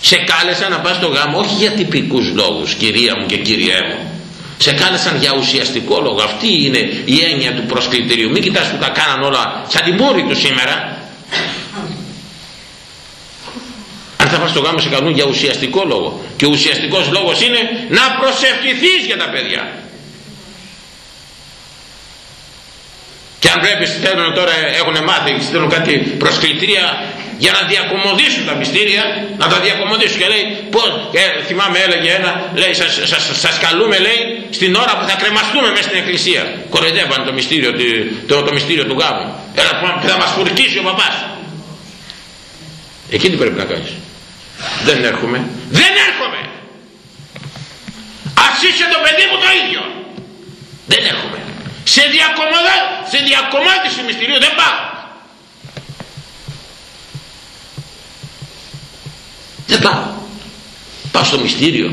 Σε κάλεσα να πας στο γάμο όχι για τυπικούς λόγους κυρία μου και κύριέ μου σε κάλεσαν για ουσιαστικό λόγο αυτή είναι η έννοια του προσκλητηρίου μην κοιτάς που τα κάναν όλα σαν την πόρη τους σήμερα αν θα πας στο γάμο σε καλούν για ουσιαστικό λόγο και ο ουσιαστικός λόγος είναι να προσευχηθείς για τα παιδιά και αν βλέπεις θέλουν τώρα έχουν μάθει θέλουν κάτι προσκλητήρια για να διακομωδήσουν τα μυστήρια να τα διακομωδήσουν. Και λέει πως ε, θυμάμαι έλεγε ένα λέει σας, σας, σας καλούμε λέει στην ώρα που θα κρεμαστούμε μέσα στην εκκλησία κοροϊδεύαν το μυστήριο, το, το μυστήριο του γάμου έλα που θα μας φουρκίσει ο παπάς εκεί τι πρέπει να κάνεις. Δεν έρχομαι. Δεν έρχομαι. Ας είσαι το παιδί μου το ίδιο. Δεν έρχομαι σε, διακομωδά, σε διακομάτιση μυστηρίου δεν πάω. Δεν πάω. Πάω στο μυστήριο.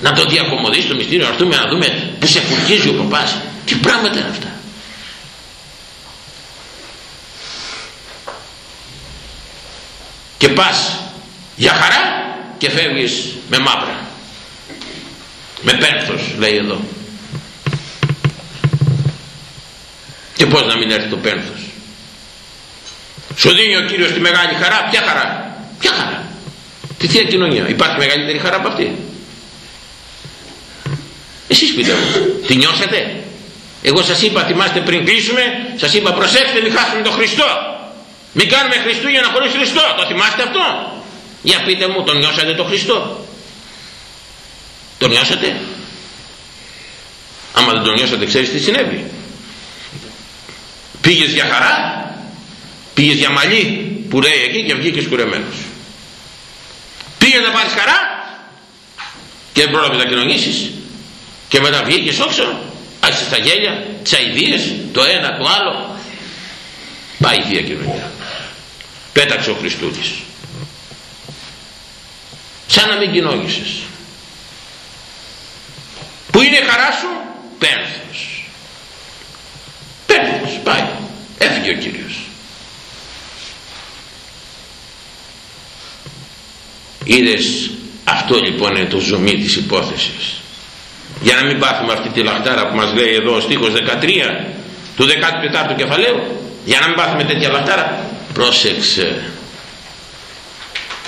Να το διακομωδείς το μυστήριο να έρθουμε να δούμε που σε φουρκίζει ο παπάς. Τι πράγματα είναι αυτά. Και πας για χαρά και φεύγεις με μαύρα. Με πένθος λέει εδώ και πως να μην έρθει το πένθος. Σου δίνει ο Κύριος τη μεγάλη χαρά ποια χαρά ποια χαρά. Τη Θεία Κοινωνία υπάρχει μεγαλύτερη χαρά από αυτή. Εσείς πείτε μου τη νιώσατε. Εγώ σας είπα θυμάστε πριν κλείσουμε σας είπα προσέξτε μην χάσουμε τον Χριστό. Μην κάνουμε Χριστούγεννα χωρίς Χριστό το θυμάστε αυτό. Για πείτε μου τον νιώσατε τον Χριστό. Τον νιώσατε. Άμα δεν τον νιώσατε ξέρεις τι συνέβη πήγες για χαρά πήγες για μαλλί που λέει εκεί και βγήκες κουρεμένος. Πήγες να πάρεις χαρά και δεν πρόλαβες να κοινωνήσεις και μετά βγήκες όξο άρχισες τα γέλια τις αηδίες το ένα το άλλο. Πάει η Θεία Κοινωνία. Πέταξε ο Χριστούδης σαν να μην κοινώνησες. Που είναι η χαρά σου πένθος πένθος πάει. Έφυγε ο Κύριος. Είδες αυτό λοιπόν είναι το ζουμί της υπόθεσης. Για να μην πάθουμε αυτή τη λαχτάρα που μας λέει εδώ ο στίχος 13 του 14ου κεφαλαίου για να μην πάθουμε τέτοια λαχτάρα πρόσεξε.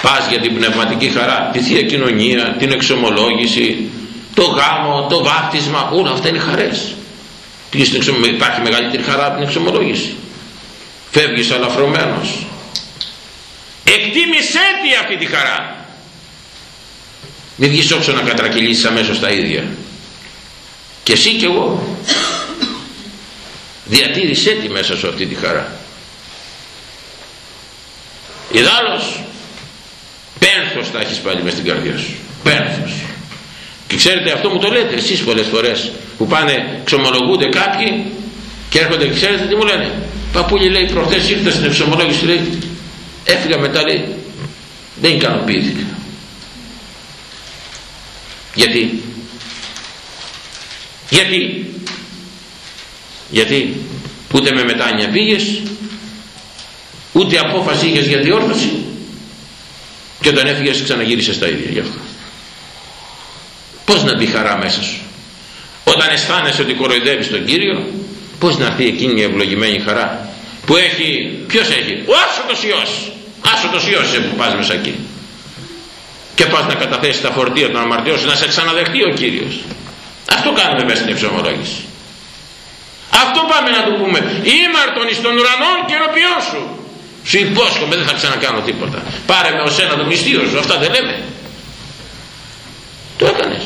Πας για την πνευματική χαρά τη Θεία Κοινωνία, την εξομολόγηση το γάμο, το βάφτισμα όλα αυτά είναι χαρές υπάρχει μεγαλύτερη χαρά από την εξομολόγηση. Φεύγεις αλαφρωμένος. Εκτίμησέ τη αυτή τη χαρά. Μην βγεις όξο να κατρακυλήσεις αμέσως τα ίδια. Και εσύ και εγώ. Διατήρησέ τη μέσα σου αυτή τη χαρά. Ιδάλλως πένθος θα έχεις πάλι μες στην καρδιά σου. Πένθος. Και ξέρετε αυτό μου το λέτε εσείς πολλές φορές που πάνε ξομολογούνται κάποιοι και έρχονται και ξέρετε τι μου λένε. Παππούλη λέει προχθές ήρθα στην εξομολόγηση λέει έφυγα μετά λέει δεν ικανοποιήθηκα. Γιατί; Γιατί; Γιατί ούτε με μετάνοια πήγες ούτε απόφαση είχες για διόρθωση και όταν έφυγες ξαναγύρισες τα ίδια γι' αυτό. Πως να μπει χαρά μέσα σου; Όταν αισθάνεσαι ότι κοροϊδεύεις τον Κύριο πως να έρθει εκείνη η ευλογημένη χαρά που έχει, ποιος έχει ο άσωτος Υιός άσωτος Υιός που πας μέσα εκεί. Και πας να καταθέσεις τα φορτία των αμαρτιών σου να σε ξαναδεχτεί ο Κύριος. Αυτό κάνουμε μέσα στην εξομολόγηση αυτό πάμε να του πούμε. Ήμαρτον εις των ουρανών και ενωπιών σου. Σου υπόσχομαι δεν θα ξανακάνω τίποτα. Πάρε με ως ένα το μυστήριο σου αυτά δεν λέμε. Το έκανες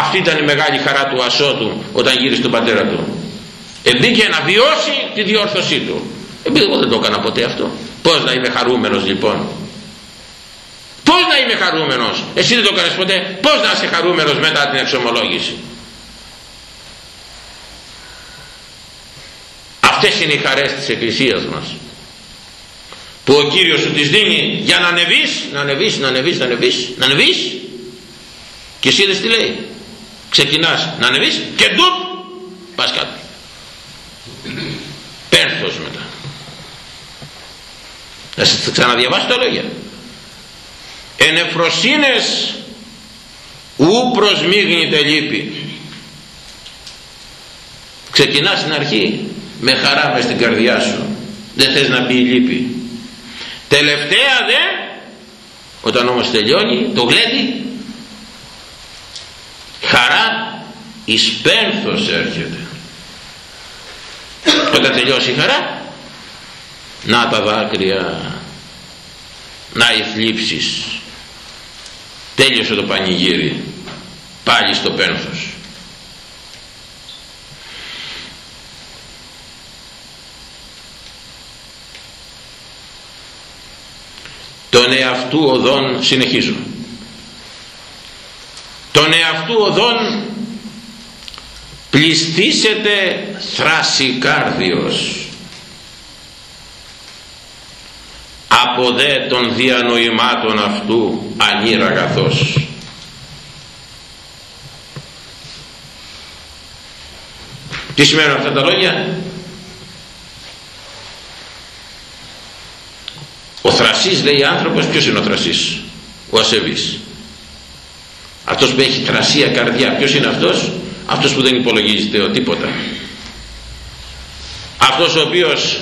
αυτή ήταν η μεγάλη χαρά του ασώτου όταν γύρισε τον πατέρα του. Εμπήκε να βιώσει τη διόρθωσή του. Επειδή εγώ δεν το έκανα ποτέ αυτό. Πως να είμαι χαρούμενος λοιπόν; Πως να είμαι χαρούμενος; Εσύ δεν το έκανες ποτέ. Πως να είσαι χαρούμενος μετά την εξομολόγηση; Αυτές είναι οι χαρές της Εκκλησίας μας. Που ο Κύριος σου τις δίνει για να ανεβείς να ανεβείς, να ανεβείς, να ανεβείς να ανεβείς. Και εσύ τι λέει ξεκινάς να ανεβείς και ντουπ πας κάτω. Πένθος μετά. Θα σας ξαναδιαβάσω τα λόγια. Ενεφροσύνες ου προσμίγνεται λύπη. Ξεκινάς στην αρχή με χαρά μες στην καρδιά σου. Δεν θες να μπει η λύπη. Τελευταία δε όταν όμως τελειώνει το γλέντι χαρά εις πένθος έρχεται. Όταν τελειώσει η χαρά να τα δάκρυα να οι θλίψεις. Τέλειωσε το πανηγύρι πάλι στο πένθος. Τον εαυτού οδόν συνεχίζω τον εαυτού οδόν πληστήσετε θρασικάρδιος. Από δε των διανοημάτων αυτού ανήραγαθός τι σημαίνουν αυτά τα λόγια; Ο θρασής λέει άνθρωπος ποιος είναι ο θρασής; Ο ασεβής αυτός που έχει θρασία καρδιά ποιος είναι αυτός; Αυτός που δεν υπολογίζεται ο τίποτα. Αυτός ο οποίος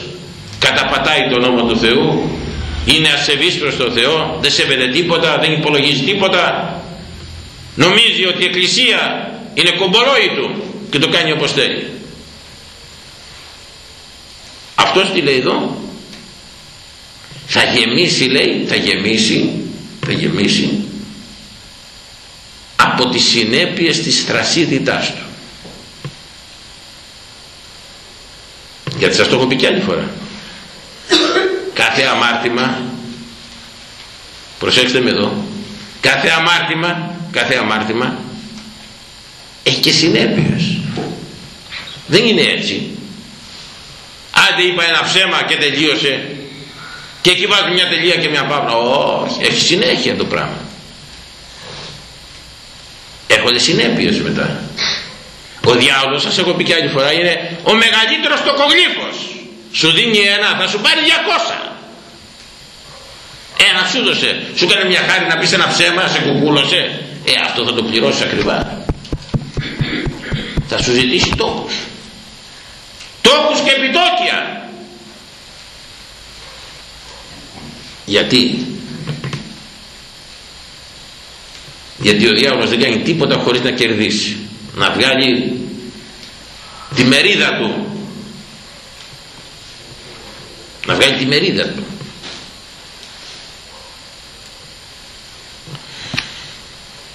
καταπατάει τον νόμο του Θεού είναι ασεβής προς τον Θεό δεν σέβεται τίποτα δεν υπολογίζει τίποτα. Νομίζει ότι η Εκκλησία είναι κομπολόι του και το κάνει όπως θέλει. Αυτός τι λέει εδώ; Θα γεμίσει λέει θα γεμίσει θα γεμίσει από τις συνέπειες της θρασίδιτάς του. Γιατί σας το έχω πει και άλλη φορά. Κάθε αμάρτημα προσέξτε με εδώ κάθε αμάρτημα κάθε αμάρτημα έχει και συνέπειες. Δεν είναι έτσι. Άντε είπα ένα ψέμα και τελείωσε. Και εκεί βάζει μια τελεία και μια παύλα. Όχι έχει συνέχεια το πράγμα έρχονται συνέπειες μετά. Ο διάολος σας έχω πει και άλλη φορά είναι ο μεγαλύτερος τοκογλύφος σου δίνει ένα θα σου πάρει 200 ένα σου δώσε. Σου έκανε μια χάρη να πεις ένα ψέμα σε κουκούλωσε. Ε αυτό θα το πληρώσεις ακριβά. Θα σου ζητήσει τόκους τόκους και επιτόκια. Γιατί; Γιατί ο διάβολος δεν κάνει τίποτα χωρίς να κερδίσει να βγάλει τη μερίδα του. Να βγάλει τη μερίδα του.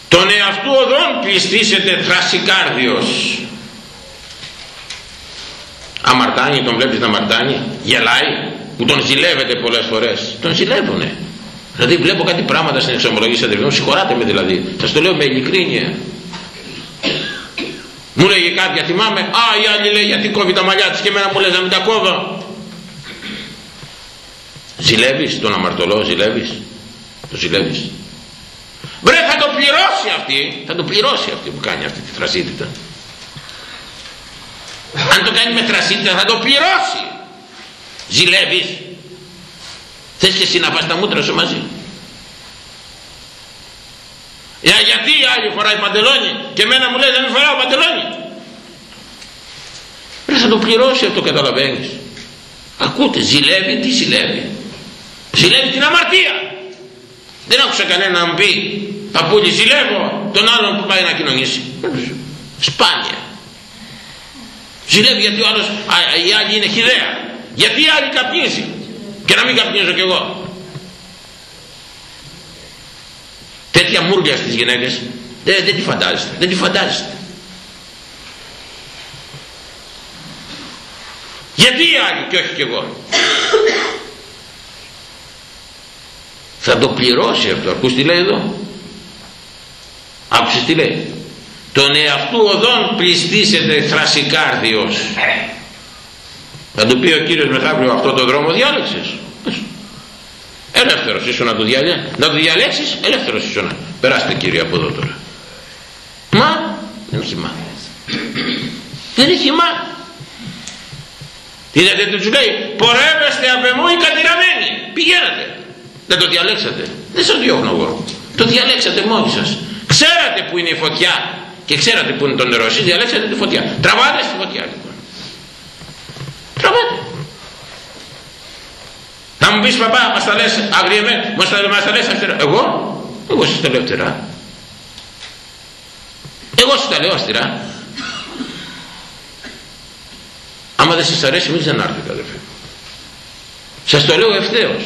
Τον εαυτού οδόν πληστήσετε θρασικάρδιος. Αμαρτάνει τον βλέπεις να αμαρτάνει γελάει που τον ζηλεύετε πολλές φορές. Τον ζηλεύουνε Δηλαδή βλέπω κάτι πράγματα στην εξομολογία αδερφών, συγχωράτε με δηλαδή. Σας το λέω με ειλικρίνεια. Μου λέγε κάποια, θυμάμαι, α η άλλη λέει γιατί κόβει τα μαλλιά της και εμένα μου λέει να μην τα κόβω. Ζηλεύεις τον αμαρτωλό, ζηλεύεις. Το ζηλεύεις. Βρε θα το πληρώσει αυτή, θα το πληρώσει αυτή που κάνει αυτή τη θρασίτητα. Αν το κάνει με θρασίτητα θα το πληρώσει. Ζηλεύεις. Θες και εσύ να πας τα μούτρα σου μαζί. Για, γιατί η άλλη φοράει παντελόνι και εμένα μου λέει δεν φοράω παντελόνι. Πρέπει να το πληρώσει αυτό καταλαβαίνεις. Ακούτε ζηλεύει τι ζηλεύει. Ζηλεύει την αμαρτία. Δεν άκουσα κανένα να μου πει παππούλη ζηλεύω τον άλλον που πάει να κοινωνήσει. Σπάνια. Ζηλεύει γιατί ο άλλος, α, η άλλη είναι χιδέα. Γιατί η άλλη καπνίζει και να μην καπνίζω κι εγώ τέτοια μούρλια στις γυναίκες. Δεν, δεν τη φαντάζεστε δεν τη φαντάζεστε. Γιατί οι άλλοι και όχι κι εγώ; Θα το πληρώσει αυτό. Ακούς τι λέει εδώ; Άκουσες τι λέει; Τον εαυτού οδόν πληστήσετε θρασικάρδιος. Θα του πει ο Κύριος μεθαύριο αυτό το δρόμο διάλεξες. Ελεύθερος ήσουν να το, διαλέ... να το διαλέξεις, ελεύθερος ήσουν. Περάστε Κύριε από εδώ τώρα. Μα, δεν έχει μα. Δεν έχει μα. Είδατε τι τους λέει, πορεύεστε απ' εμού οι κατηραμένοι. Πηγαίνατε. Δεν το διαλέξατε. Δεν σας διώχνω εγώ. Το διαλέξατε μόνοι σας. Ξέρατε που είναι η φωτιά και ξέρατε που είναι το νερό. Εσείς διαλέξατε τη φωτιά. Τραβάτε στη φωτιά λοιπόν. Τραβάτε. Να μου πεις παπά μας τα λες αγριεμέ, μας τα, μας τα λες αυστηρά. Εγώ, εγώ σας τα λέω αυστηρά. Εγώ σας τα λέω αυστηρά. Άμα δεν σας αρέσει μην ξανάρθετε αδερφέ. Σας το λέω ευθέως.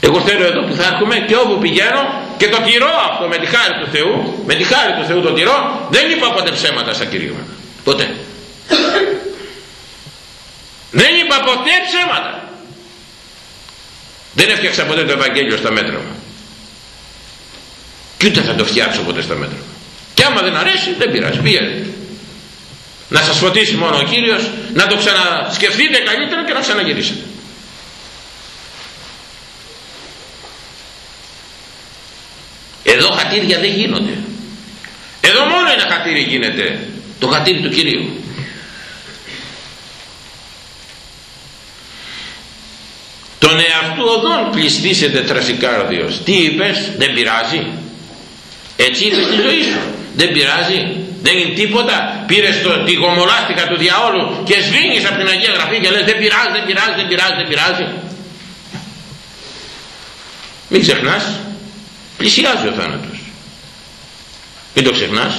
Εγώ θέλω εδώ που θα έρχομαι και όπου πηγαίνω και το τυρό αυτό με τη χάρη του Θεού με τη χάρη του Θεού το τυρό δεν είπα ποτέ ψέματα στα κηρύγματα ποτέ δεν είπα ποτέ ψέματα. Δεν έφτιαξα ποτέ το Ευαγγέλιο στα μέτρα μου. Και ούτε θα το φτιάξω ποτέ στα μέτρα μου. Και άμα δεν αρέσει δεν πειράζει πήγαινε να σας φωτίσει μόνο ο Κύριος να το ξανασκεφτείτε καλύτερα και να ξαναγυρίσετε. Εδώ χατήρια δεν γίνονται. Εδώ μόνο ένα χατήρι γίνεται το χατήρι του Κυρίου τον εαυτού οδόν πληστήσετε τρασικάρδιος τι είπες δεν πειράζει. Έτσι είπες τη ζωή σου. Δεν πειράζει. Δεν είναι τίποτα. Πήρες το, τη γομολάστικα του διαόλου και σβήνεις από την Αγία Γραφή και λες δεν πειράζει δεν πειράζει δεν πειράζει δεν πειράζει μην ξεχνάς. Πλησιάζει ο θάνατος. Μην το ξεχνάς.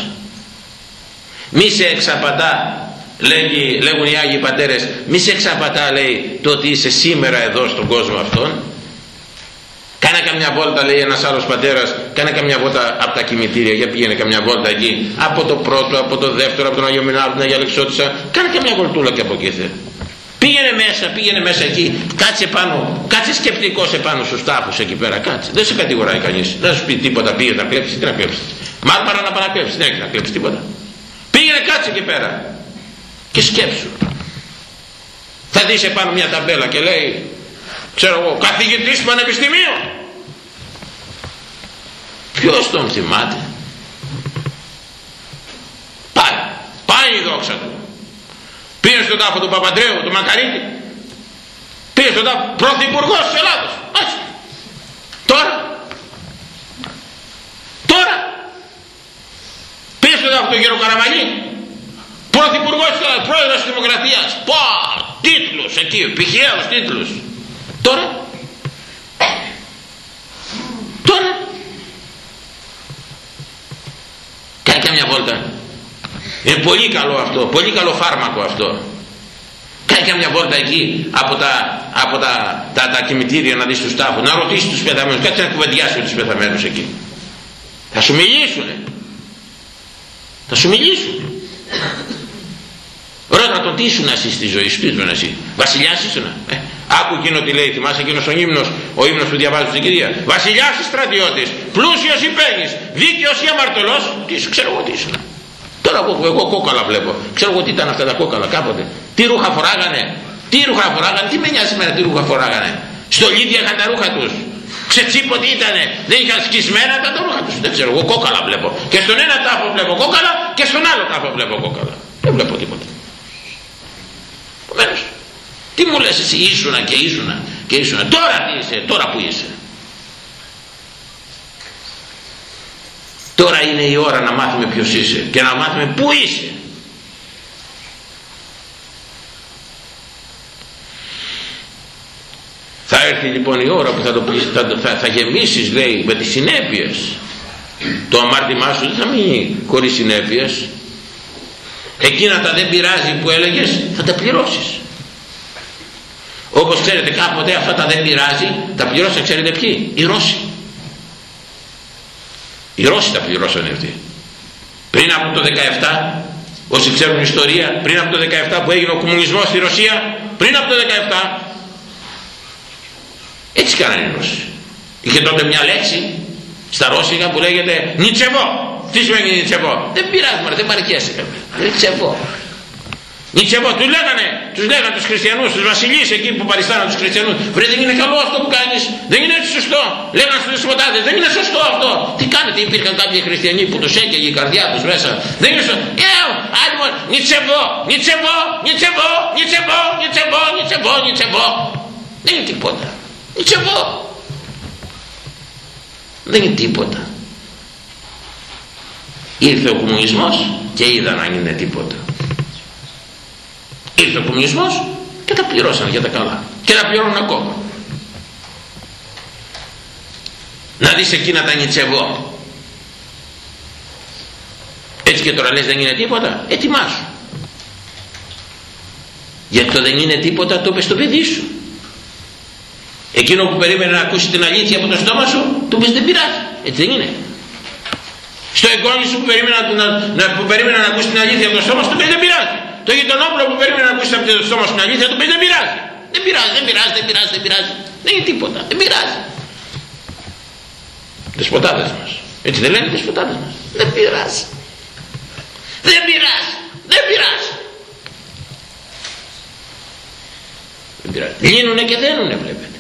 Μη σε εξαπατά λέγει, λέγουν οι Άγιοι Πατέρες μη σε εξαπατά λέει το ότι είσαι σήμερα εδώ στον κόσμο αυτόν Κάνε καμιά βόλτα λέει ένας άλλος πατέρας, κάνε καμιά βόλτα από τα κημητήρια, για πήγαινε καμιά βόλτα εκεί, από το πρώτο, από το δεύτερο, από τον Αγιο Μινάρο, την Αγία Αλεξιώτησα, κάνε καμιά βολτούλα και από εκεί θε. Πήγαινε μέσα, πήγαινε μέσα εκεί, κάτσε πάνω, κάτσε σκεπτικός επάνω στους τάφους εκεί πέρα, κάτσε. Δεν σε κατηγοράει κανείς, δεν σου πει τίποτα, πήγε να κλέψεις, τι να κλέψεις. Μάρμαρα να παρακλέψεις, δεν έχεις να κλέψεις τίποτα. Πήγαινε κάτσε εκεί πέρα και σκέψου. Θα δεις επάνω μια ταμπέλα και λέει ξέρω εγώ καθηγητής πανεπιστημίου. Ποιος τον θυμάται; Πάει πάει η δόξα του. Πήγε στον τάφο του Παπαντρέου του Μακαρίτη. Πήγε στον τάφο πρωθυπουργός της Ελλάδος. Άς. τώρα. Τώρα. Πήγε στον τάφο του κύριο Καραμαλή πρωθυπουργός της Ελλάδος πρόεδρος της Δημοκρατίας πω τίτλους εκεί πηχαίους τίτλους Τώρα. Τώρα. Κάνει και μια βόλτα. Είναι πολύ καλό αυτό. Πολύ καλό φάρμακο αυτό. Κάνει και μια βόλτα εκεί από τα, από τα, τα, τα κημητήρια να δεις τους τάφους. Να ρωτήσεις τους πεθαμένους. Κάτσε να κουβεντιάσει με τους πεθαμένους εκεί. Θα σου μιλήσουνε. Θα σου μιλήσουνε. Ρώτα τον τι ήσουν εσύ στη ζωή σου, τι ήσουν εσύ. Βασιλιάς ήσουν. Ε, Άκου εκείνο τι λέει, θυμάσαι εκείνος ο ύμνος, ο ύμνος που διαβάζει στην κυρία. Βασιλιάς ή στρατιώτης, πλούσιος ή παίρνει, δίκαιος ή αμαρτωλός. Τι σου ξέρω εγώ τι ήσουν. Τώρα εγώ, εγώ κόκαλα βλέπω. Ξέρω εγώ τι ήταν αυτά τα κόκαλα κάποτε. Τι ρούχα φοράγανε. Τι ρούχα φοράγανε. Τι με νοιάζει εμένα τι ρούχα φοράγανε. Στολίδια είχαν τα ρούχα τους. Ξετσίπο τι ήτανε. Δεν είχαν σκισμένα τα, τα ρούχα τους. Δεν ξέρω εγώ κόκαλα βλέπω. Και στον ένα τάφο βλέπω κόκαλα και στον άλλο τάφο βλέπω κόκαλα. Δεν βλέπω τίποτα. Επομένως τι μου λες εσύ ήσουνα και ήσουνα και ήσουνα. Τώρα τι είσαι, τώρα που είσαι. Τώρα είναι η ώρα να μάθουμε ποιος είσαι και να μάθουμε πού είσαι. Θα έρθει λοιπόν η ώρα που θα, το, θα, θα, θα γεμίσεις λέει με τις συνέπειες. Το αμάρτημά σου δεν θα μείνει χωρίς συνέπειες. Εκείνα τα δεν πειράζει που έλεγες θα τα πληρώσεις. Όπως ξέρετε κάποτε αυτά τα δεν πειράζει, τα πληρώσαν ξέρετε ποιοι, οι Ρώσοι. Οι Ρώσοι τα πληρώσαν αυτοί. Πριν από το 17, όσοι ξέρουν ιστορία, πριν από το 17 που έγινε ο κομμουνισμός στη Ρωσία, πριν από το 17, έτσι κάνανε οι Ρώσοι. Είχε τότε μια λέξη στα Ρώσικα που λέγεται Νιτσεβό. Τι σημαίνει Νιτσεβό. Δεν πειράζει, μωρέ, δεν μ' αρκέσει. Νιτσεβό. Νιτσεβό, τους λέγανε, τους λέγανε τους χριστιανούς, τους βασιλείς εκεί που παριστάναν τους χριστιανούς. Βρε δεν είναι καλό αυτό που κάνεις, δεν είναι έτσι σωστό. Λέγανε στους δεσποτάδες, δεν είναι σωστό αυτό. Τι κάνετε, υπήρχαν κάποιοι χριστιανοί που τους έκαιγε η καρδιά τους μέσα. Δεν είναι σωστό. Ε, άλλοι μόνο, Νιτσεβό, Νιτσεβό, Νιτσεβό, Νιτσεβό, Νιτσεβό, Νιτσεβό, Νιτσεβό. Δεν είναι τίποτα. Νιτσεβό. Δεν είναι τίποτα. Ήρθε ο κομμουνισμός και είδαν αν είναι τίποτα. Ήρθε ο κομμουνισμός και τα πληρώσαν για τα καλά. Και τα πληρώνουν ακόμα. Να δεις εκείνα τα νιτσεβό. Έτσι και τώρα λες δεν είναι τίποτα. Ετοιμάσου. Γιατί το δεν είναι τίποτα το πες στο παιδί σου. Εκείνο που περίμενε να ακούσει την αλήθεια από το στόμα σου, του πες δεν πειράζει. έτσι δεν είναι στο εγγόνι σου που περίμενε να, να, που περίμενε να ακούσει την αλήθεια από το στόμα σου, το παιδί δεν πειράζει. Το γειτονόπουλο που περίμενε να ακούσει από το στόμα σου την αλήθεια, το παιδί δεν πειράζει. Δεν πειράζει, δεν πειράζει, δεν πειράζει, δεν πειράζει. Δεν είναι τίποτα, δεν πειράζει. Δεσποτάδες μας. Έτσι δεν λένε οι δεσποτάδες μας. Δεν πειράζει. Δεν πειράζει. Δεν πειράζει. Δεν πειράζει. Λύνουνε και δένουνε βλέπετε.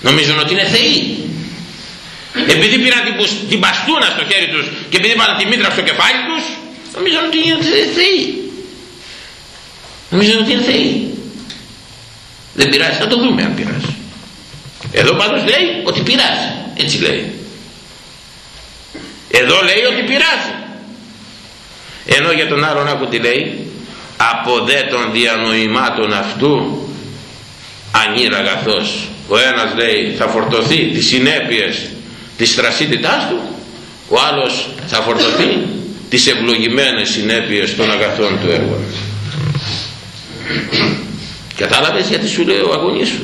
Νομίζουν ότι είναι θεοί. Επειδή πήραν την, την παστούνα στο χέρι τους και επειδή πήραν τη μήτρα στο κεφάλι τους, νομίζουν ότι είναι θεοί. Νομίζουν ότι είναι θεοί. Δεν πειράζει, θα το δούμε αν πειράζει. Εδώ πάντως λέει ότι πειράζει. Έτσι λέει. Εδώ λέει ότι πειράζει. Ενώ για τον άλλον άκου τι λέει. Από δε των διανοημάτων αυτού ανήραγαθός. Ο ένας λέει θα φορτωθεί τις συνέπειες της θρασίτητάς του. Ο άλλος θα φορτωθεί τις ευλογημένες συνέπειες των αγαθών του έργου. Κατάλαβες γιατί σου λέει ο αγωνής σου;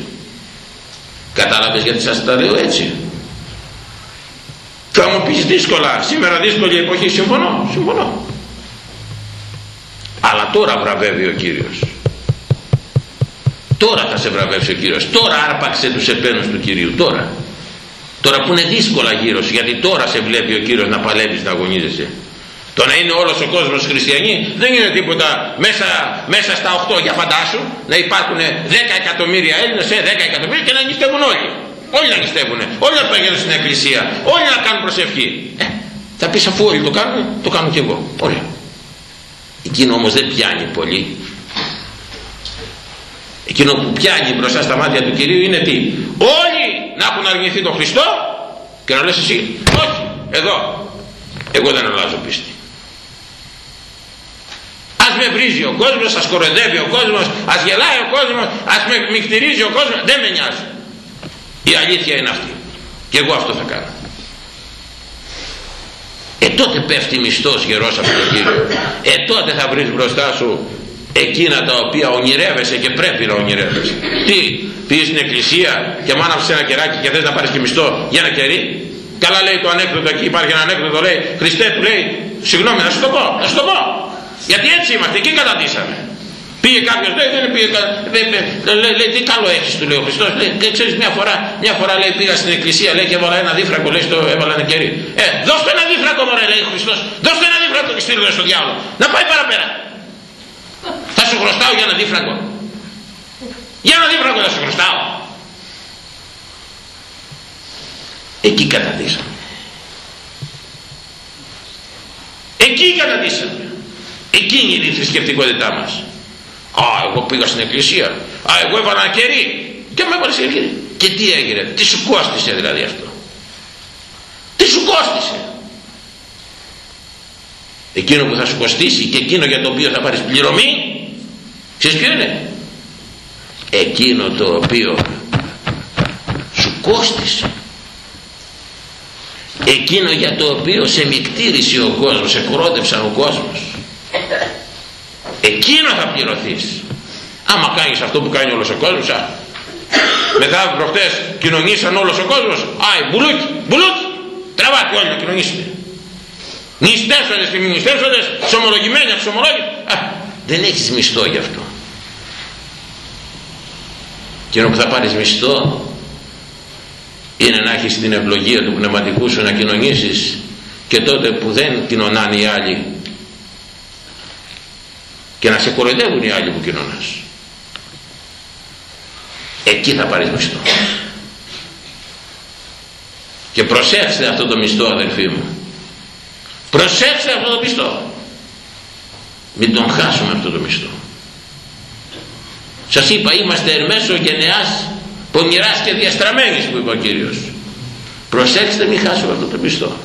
Κατάλαβες γιατί σας τα λέω έτσι; Θα μου πεις δύσκολα. Σήμερα δύσκολη εποχή συμφωνώ συμφωνώ. Αλλά τώρα βραβεύει ο Κύριος. Τώρα θα σε βραβεύσει ο Κύριος. Τώρα άρπαξε τους επένους του Κυρίου. Τώρα Τώρα που είναι δύσκολα γύρω σου, γιατί τώρα σε βλέπει ο Κύριος να παλεύεις, να αγωνίζεσαι. Το να είναι όλος ο κόσμος χριστιανοί δεν είναι τίποτα μέσα, μέσα στα 8 για φαντάσου να υπάρχουν 10 εκατομμύρια Έλληνες, 10 ε, εκατομμύρια και να νηστεύουν όλοι. Όλοι να νηστεύουν, όλοι να πηγαίνουν στην εκκλησία, όλοι να κάνουν προσευχή. Ε, θα πεις αφού όλοι το κάνουν, το κάνω κι εγώ. Όλοι. Εκείνο όμως δεν πιάνει πολύ. Εκείνο που πιάνει μπροστά στα μάτια του Κυρίου είναι τι; Όλοι να έχουν αρνηθεί τον Χριστό και να λες εσύ όχι εδώ εγώ δεν αλλάζω πίστη ας με βρίζει ο κόσμος ας κοροϊδεύει ο κόσμος ας γελάει ο κόσμος ας με μικτηρίζει ο κόσμος δεν με νοιάζει. Η αλήθεια είναι αυτή. Και εγώ αυτό θα κάνω. Ε τότε πέφτει μισθός γερός από τον Κύριο. Ε τότε θα βρεις μπροστά σου εκείνα τα οποία ονειρεύεσαι και πρέπει να ονειρεύεσαι τι πήγες στην εκκλησία και μου άναψες ένα κεράκι και θες να πάρεις και μισθό για ένα κερί; Καλά λέει το ανέκδοτο εκεί υπάρχει ένα ανέκδοτο λέει Χριστέ του λέει συγγνώμη να σου το πω να σου το πω γιατί έτσι είμαστε εκεί καταντήσαμε Πήγε κάποιος, λέει, δεν πήγε, λέει, λέει, λέει, τι καλό έχεις, του λέει ο Χριστός. Και ξέρεις, μια φορά, μια φορά λέει, πήγα στην εκκλησία λέει, και έβαλα ένα δίφρακο, λέει, στο, έβαλα ένα κερί. Ε, δώστε ένα δίφρακο, μωρέ, λέει ο Χριστός. Δώστε ένα δίφρακο και στείλω στο διάλογο. Να πάει παραπέρα. Θα σου χρωστάω για ένα δίφραγκο. Για ένα δίφραγκο θα σου χρωστάω. Εκεί καταδύσαμε. Εκεί καταδύσαμε. Εκείνη είναι η θρησκευτικότητά μας. Α, εγώ πήγα στην εκκλησία. Α, εγώ έβαλα ένα κερί. Και με έβαλες κερί. Και τι έγινε. Τι σου κόστησε δηλαδή αυτό. Τι σου κόστησε. Εκείνο που θα σου κοστίσει και εκείνο για το οποίο θα πάρεις πληρωμή Ξέρεις ποιο είναι; Εκείνο το οποίο σου κόστησε. Εκείνο για το οποίο σε μικτήρισε ο κόσμος, σε κορόδεψαν ο κόσμος. Εκείνο θα πληρωθείς. Άμα κάνεις αυτό που κάνει όλος ο κόσμος, α, μετά προχτές κοινωνήσαν όλος ο κόσμος, άι μπουλούκι, μπουλούκι, τραβάτε όλοι να κοινωνήσετε. Νηστεύσοντες και μη νηστεύσοντες, ξομολογημένοι, αξιομολόγητοι, δεν έχεις μισθό γι' αυτό εκείνο που θα πάρεις μισθό είναι να έχεις την ευλογία του πνευματικού σου να κοινωνήσεις και τότε που δεν κοινωνάνε οι άλλοι και να σε κοροϊδεύουν οι άλλοι που κοινωνάς. Εκεί θα πάρεις μισθό. Και προσέξτε αυτό το μισθό αδελφοί μου. Προσέξτε αυτό το μισθό. Μην τον χάσουμε αυτό το μισθό σας είπα είμαστε εν μέσω γενεάς πονηράς και διαστραμμένης που είπε ο Κύριος. Προσέξτε μην χάσουμε αυτό το μισθό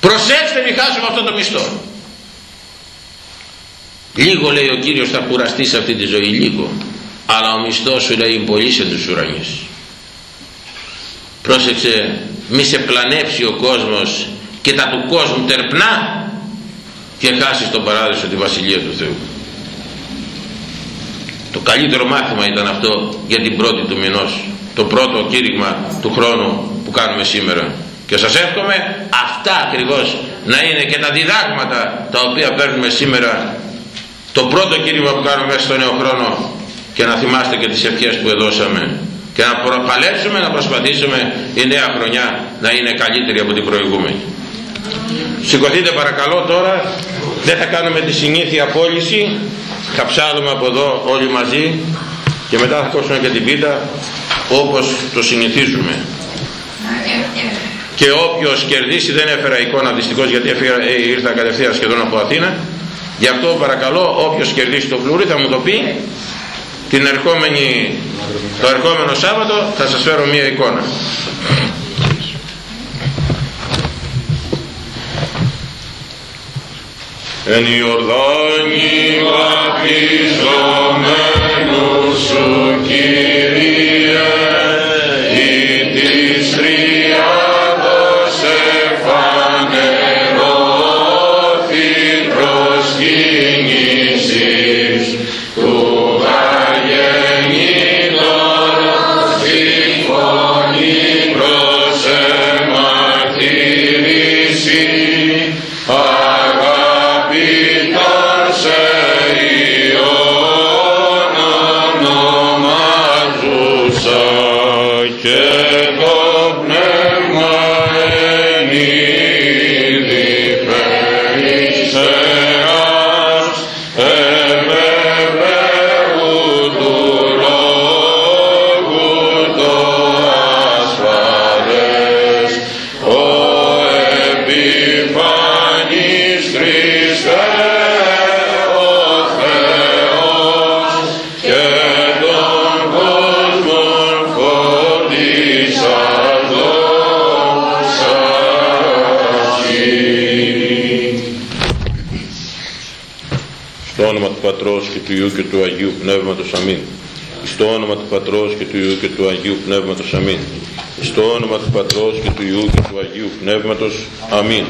προσέξτε μην χάσουμε αυτό το μισθό λίγο λέει ο Κύριος θα κουραστείς σε αυτή τη ζωή λίγο. Αλλά ο μισθός σου λέει πολύ σε τους ουρανείς πρόσεξε μη σε πλανέψει ο κόσμος και τα του κόσμου τερπνά και χάσεις τον παράδεισο τη Βασιλεία του Θεού. Το καλύτερο μάθημα ήταν αυτό για την πρώτη του μηνός το πρώτο κήρυγμα του χρόνου που κάνουμε σήμερα. Και σας εύχομαι αυτά ακριβώς να είναι και τα διδάγματα τα οποία παίρνουμε σήμερα το πρώτο κήρυγμα που κάνουμε μέσα στο νέο χρόνο και να θυμάστε και τις ευχές που εδώσαμε. Και να προπαλέψουμε, να προσπαθήσουμε η νέα χρονιά να είναι καλύτερη από την προηγούμενη. Σηκωθείτε παρακαλώ τώρα, δεν θα κάνουμε τη συνήθεια πώληση, θα ψάλουμε από εδώ όλοι μαζί και μετά θα κόψουμε και την πίτα όπως το συνηθίζουμε. Και όποιος κερδίσει δεν έφερα εικόνα δυστυχώς γιατί ε, ήρθα κατευθείαν σχεδόν από Αθήνα. Γι' αυτό παρακαλώ όποιος κερδίσει το φλούρι θα μου το πει την ερχόμενη, το ερχόμενο Σάββατο θα σας φέρω μία εικόνα. Εν Ιορδάνη βαπτιζομένου σου Κύριε Πατρός και του Υιού και του Αγίου Πνεύματος Αμήν. Στο όνομα του Πατρός και του Υιού και του Αγίου Πνεύματος Αμήν. Στο όνομα του Πατρός και του Υιού και του Αγίου Πνεύματος Αμήν.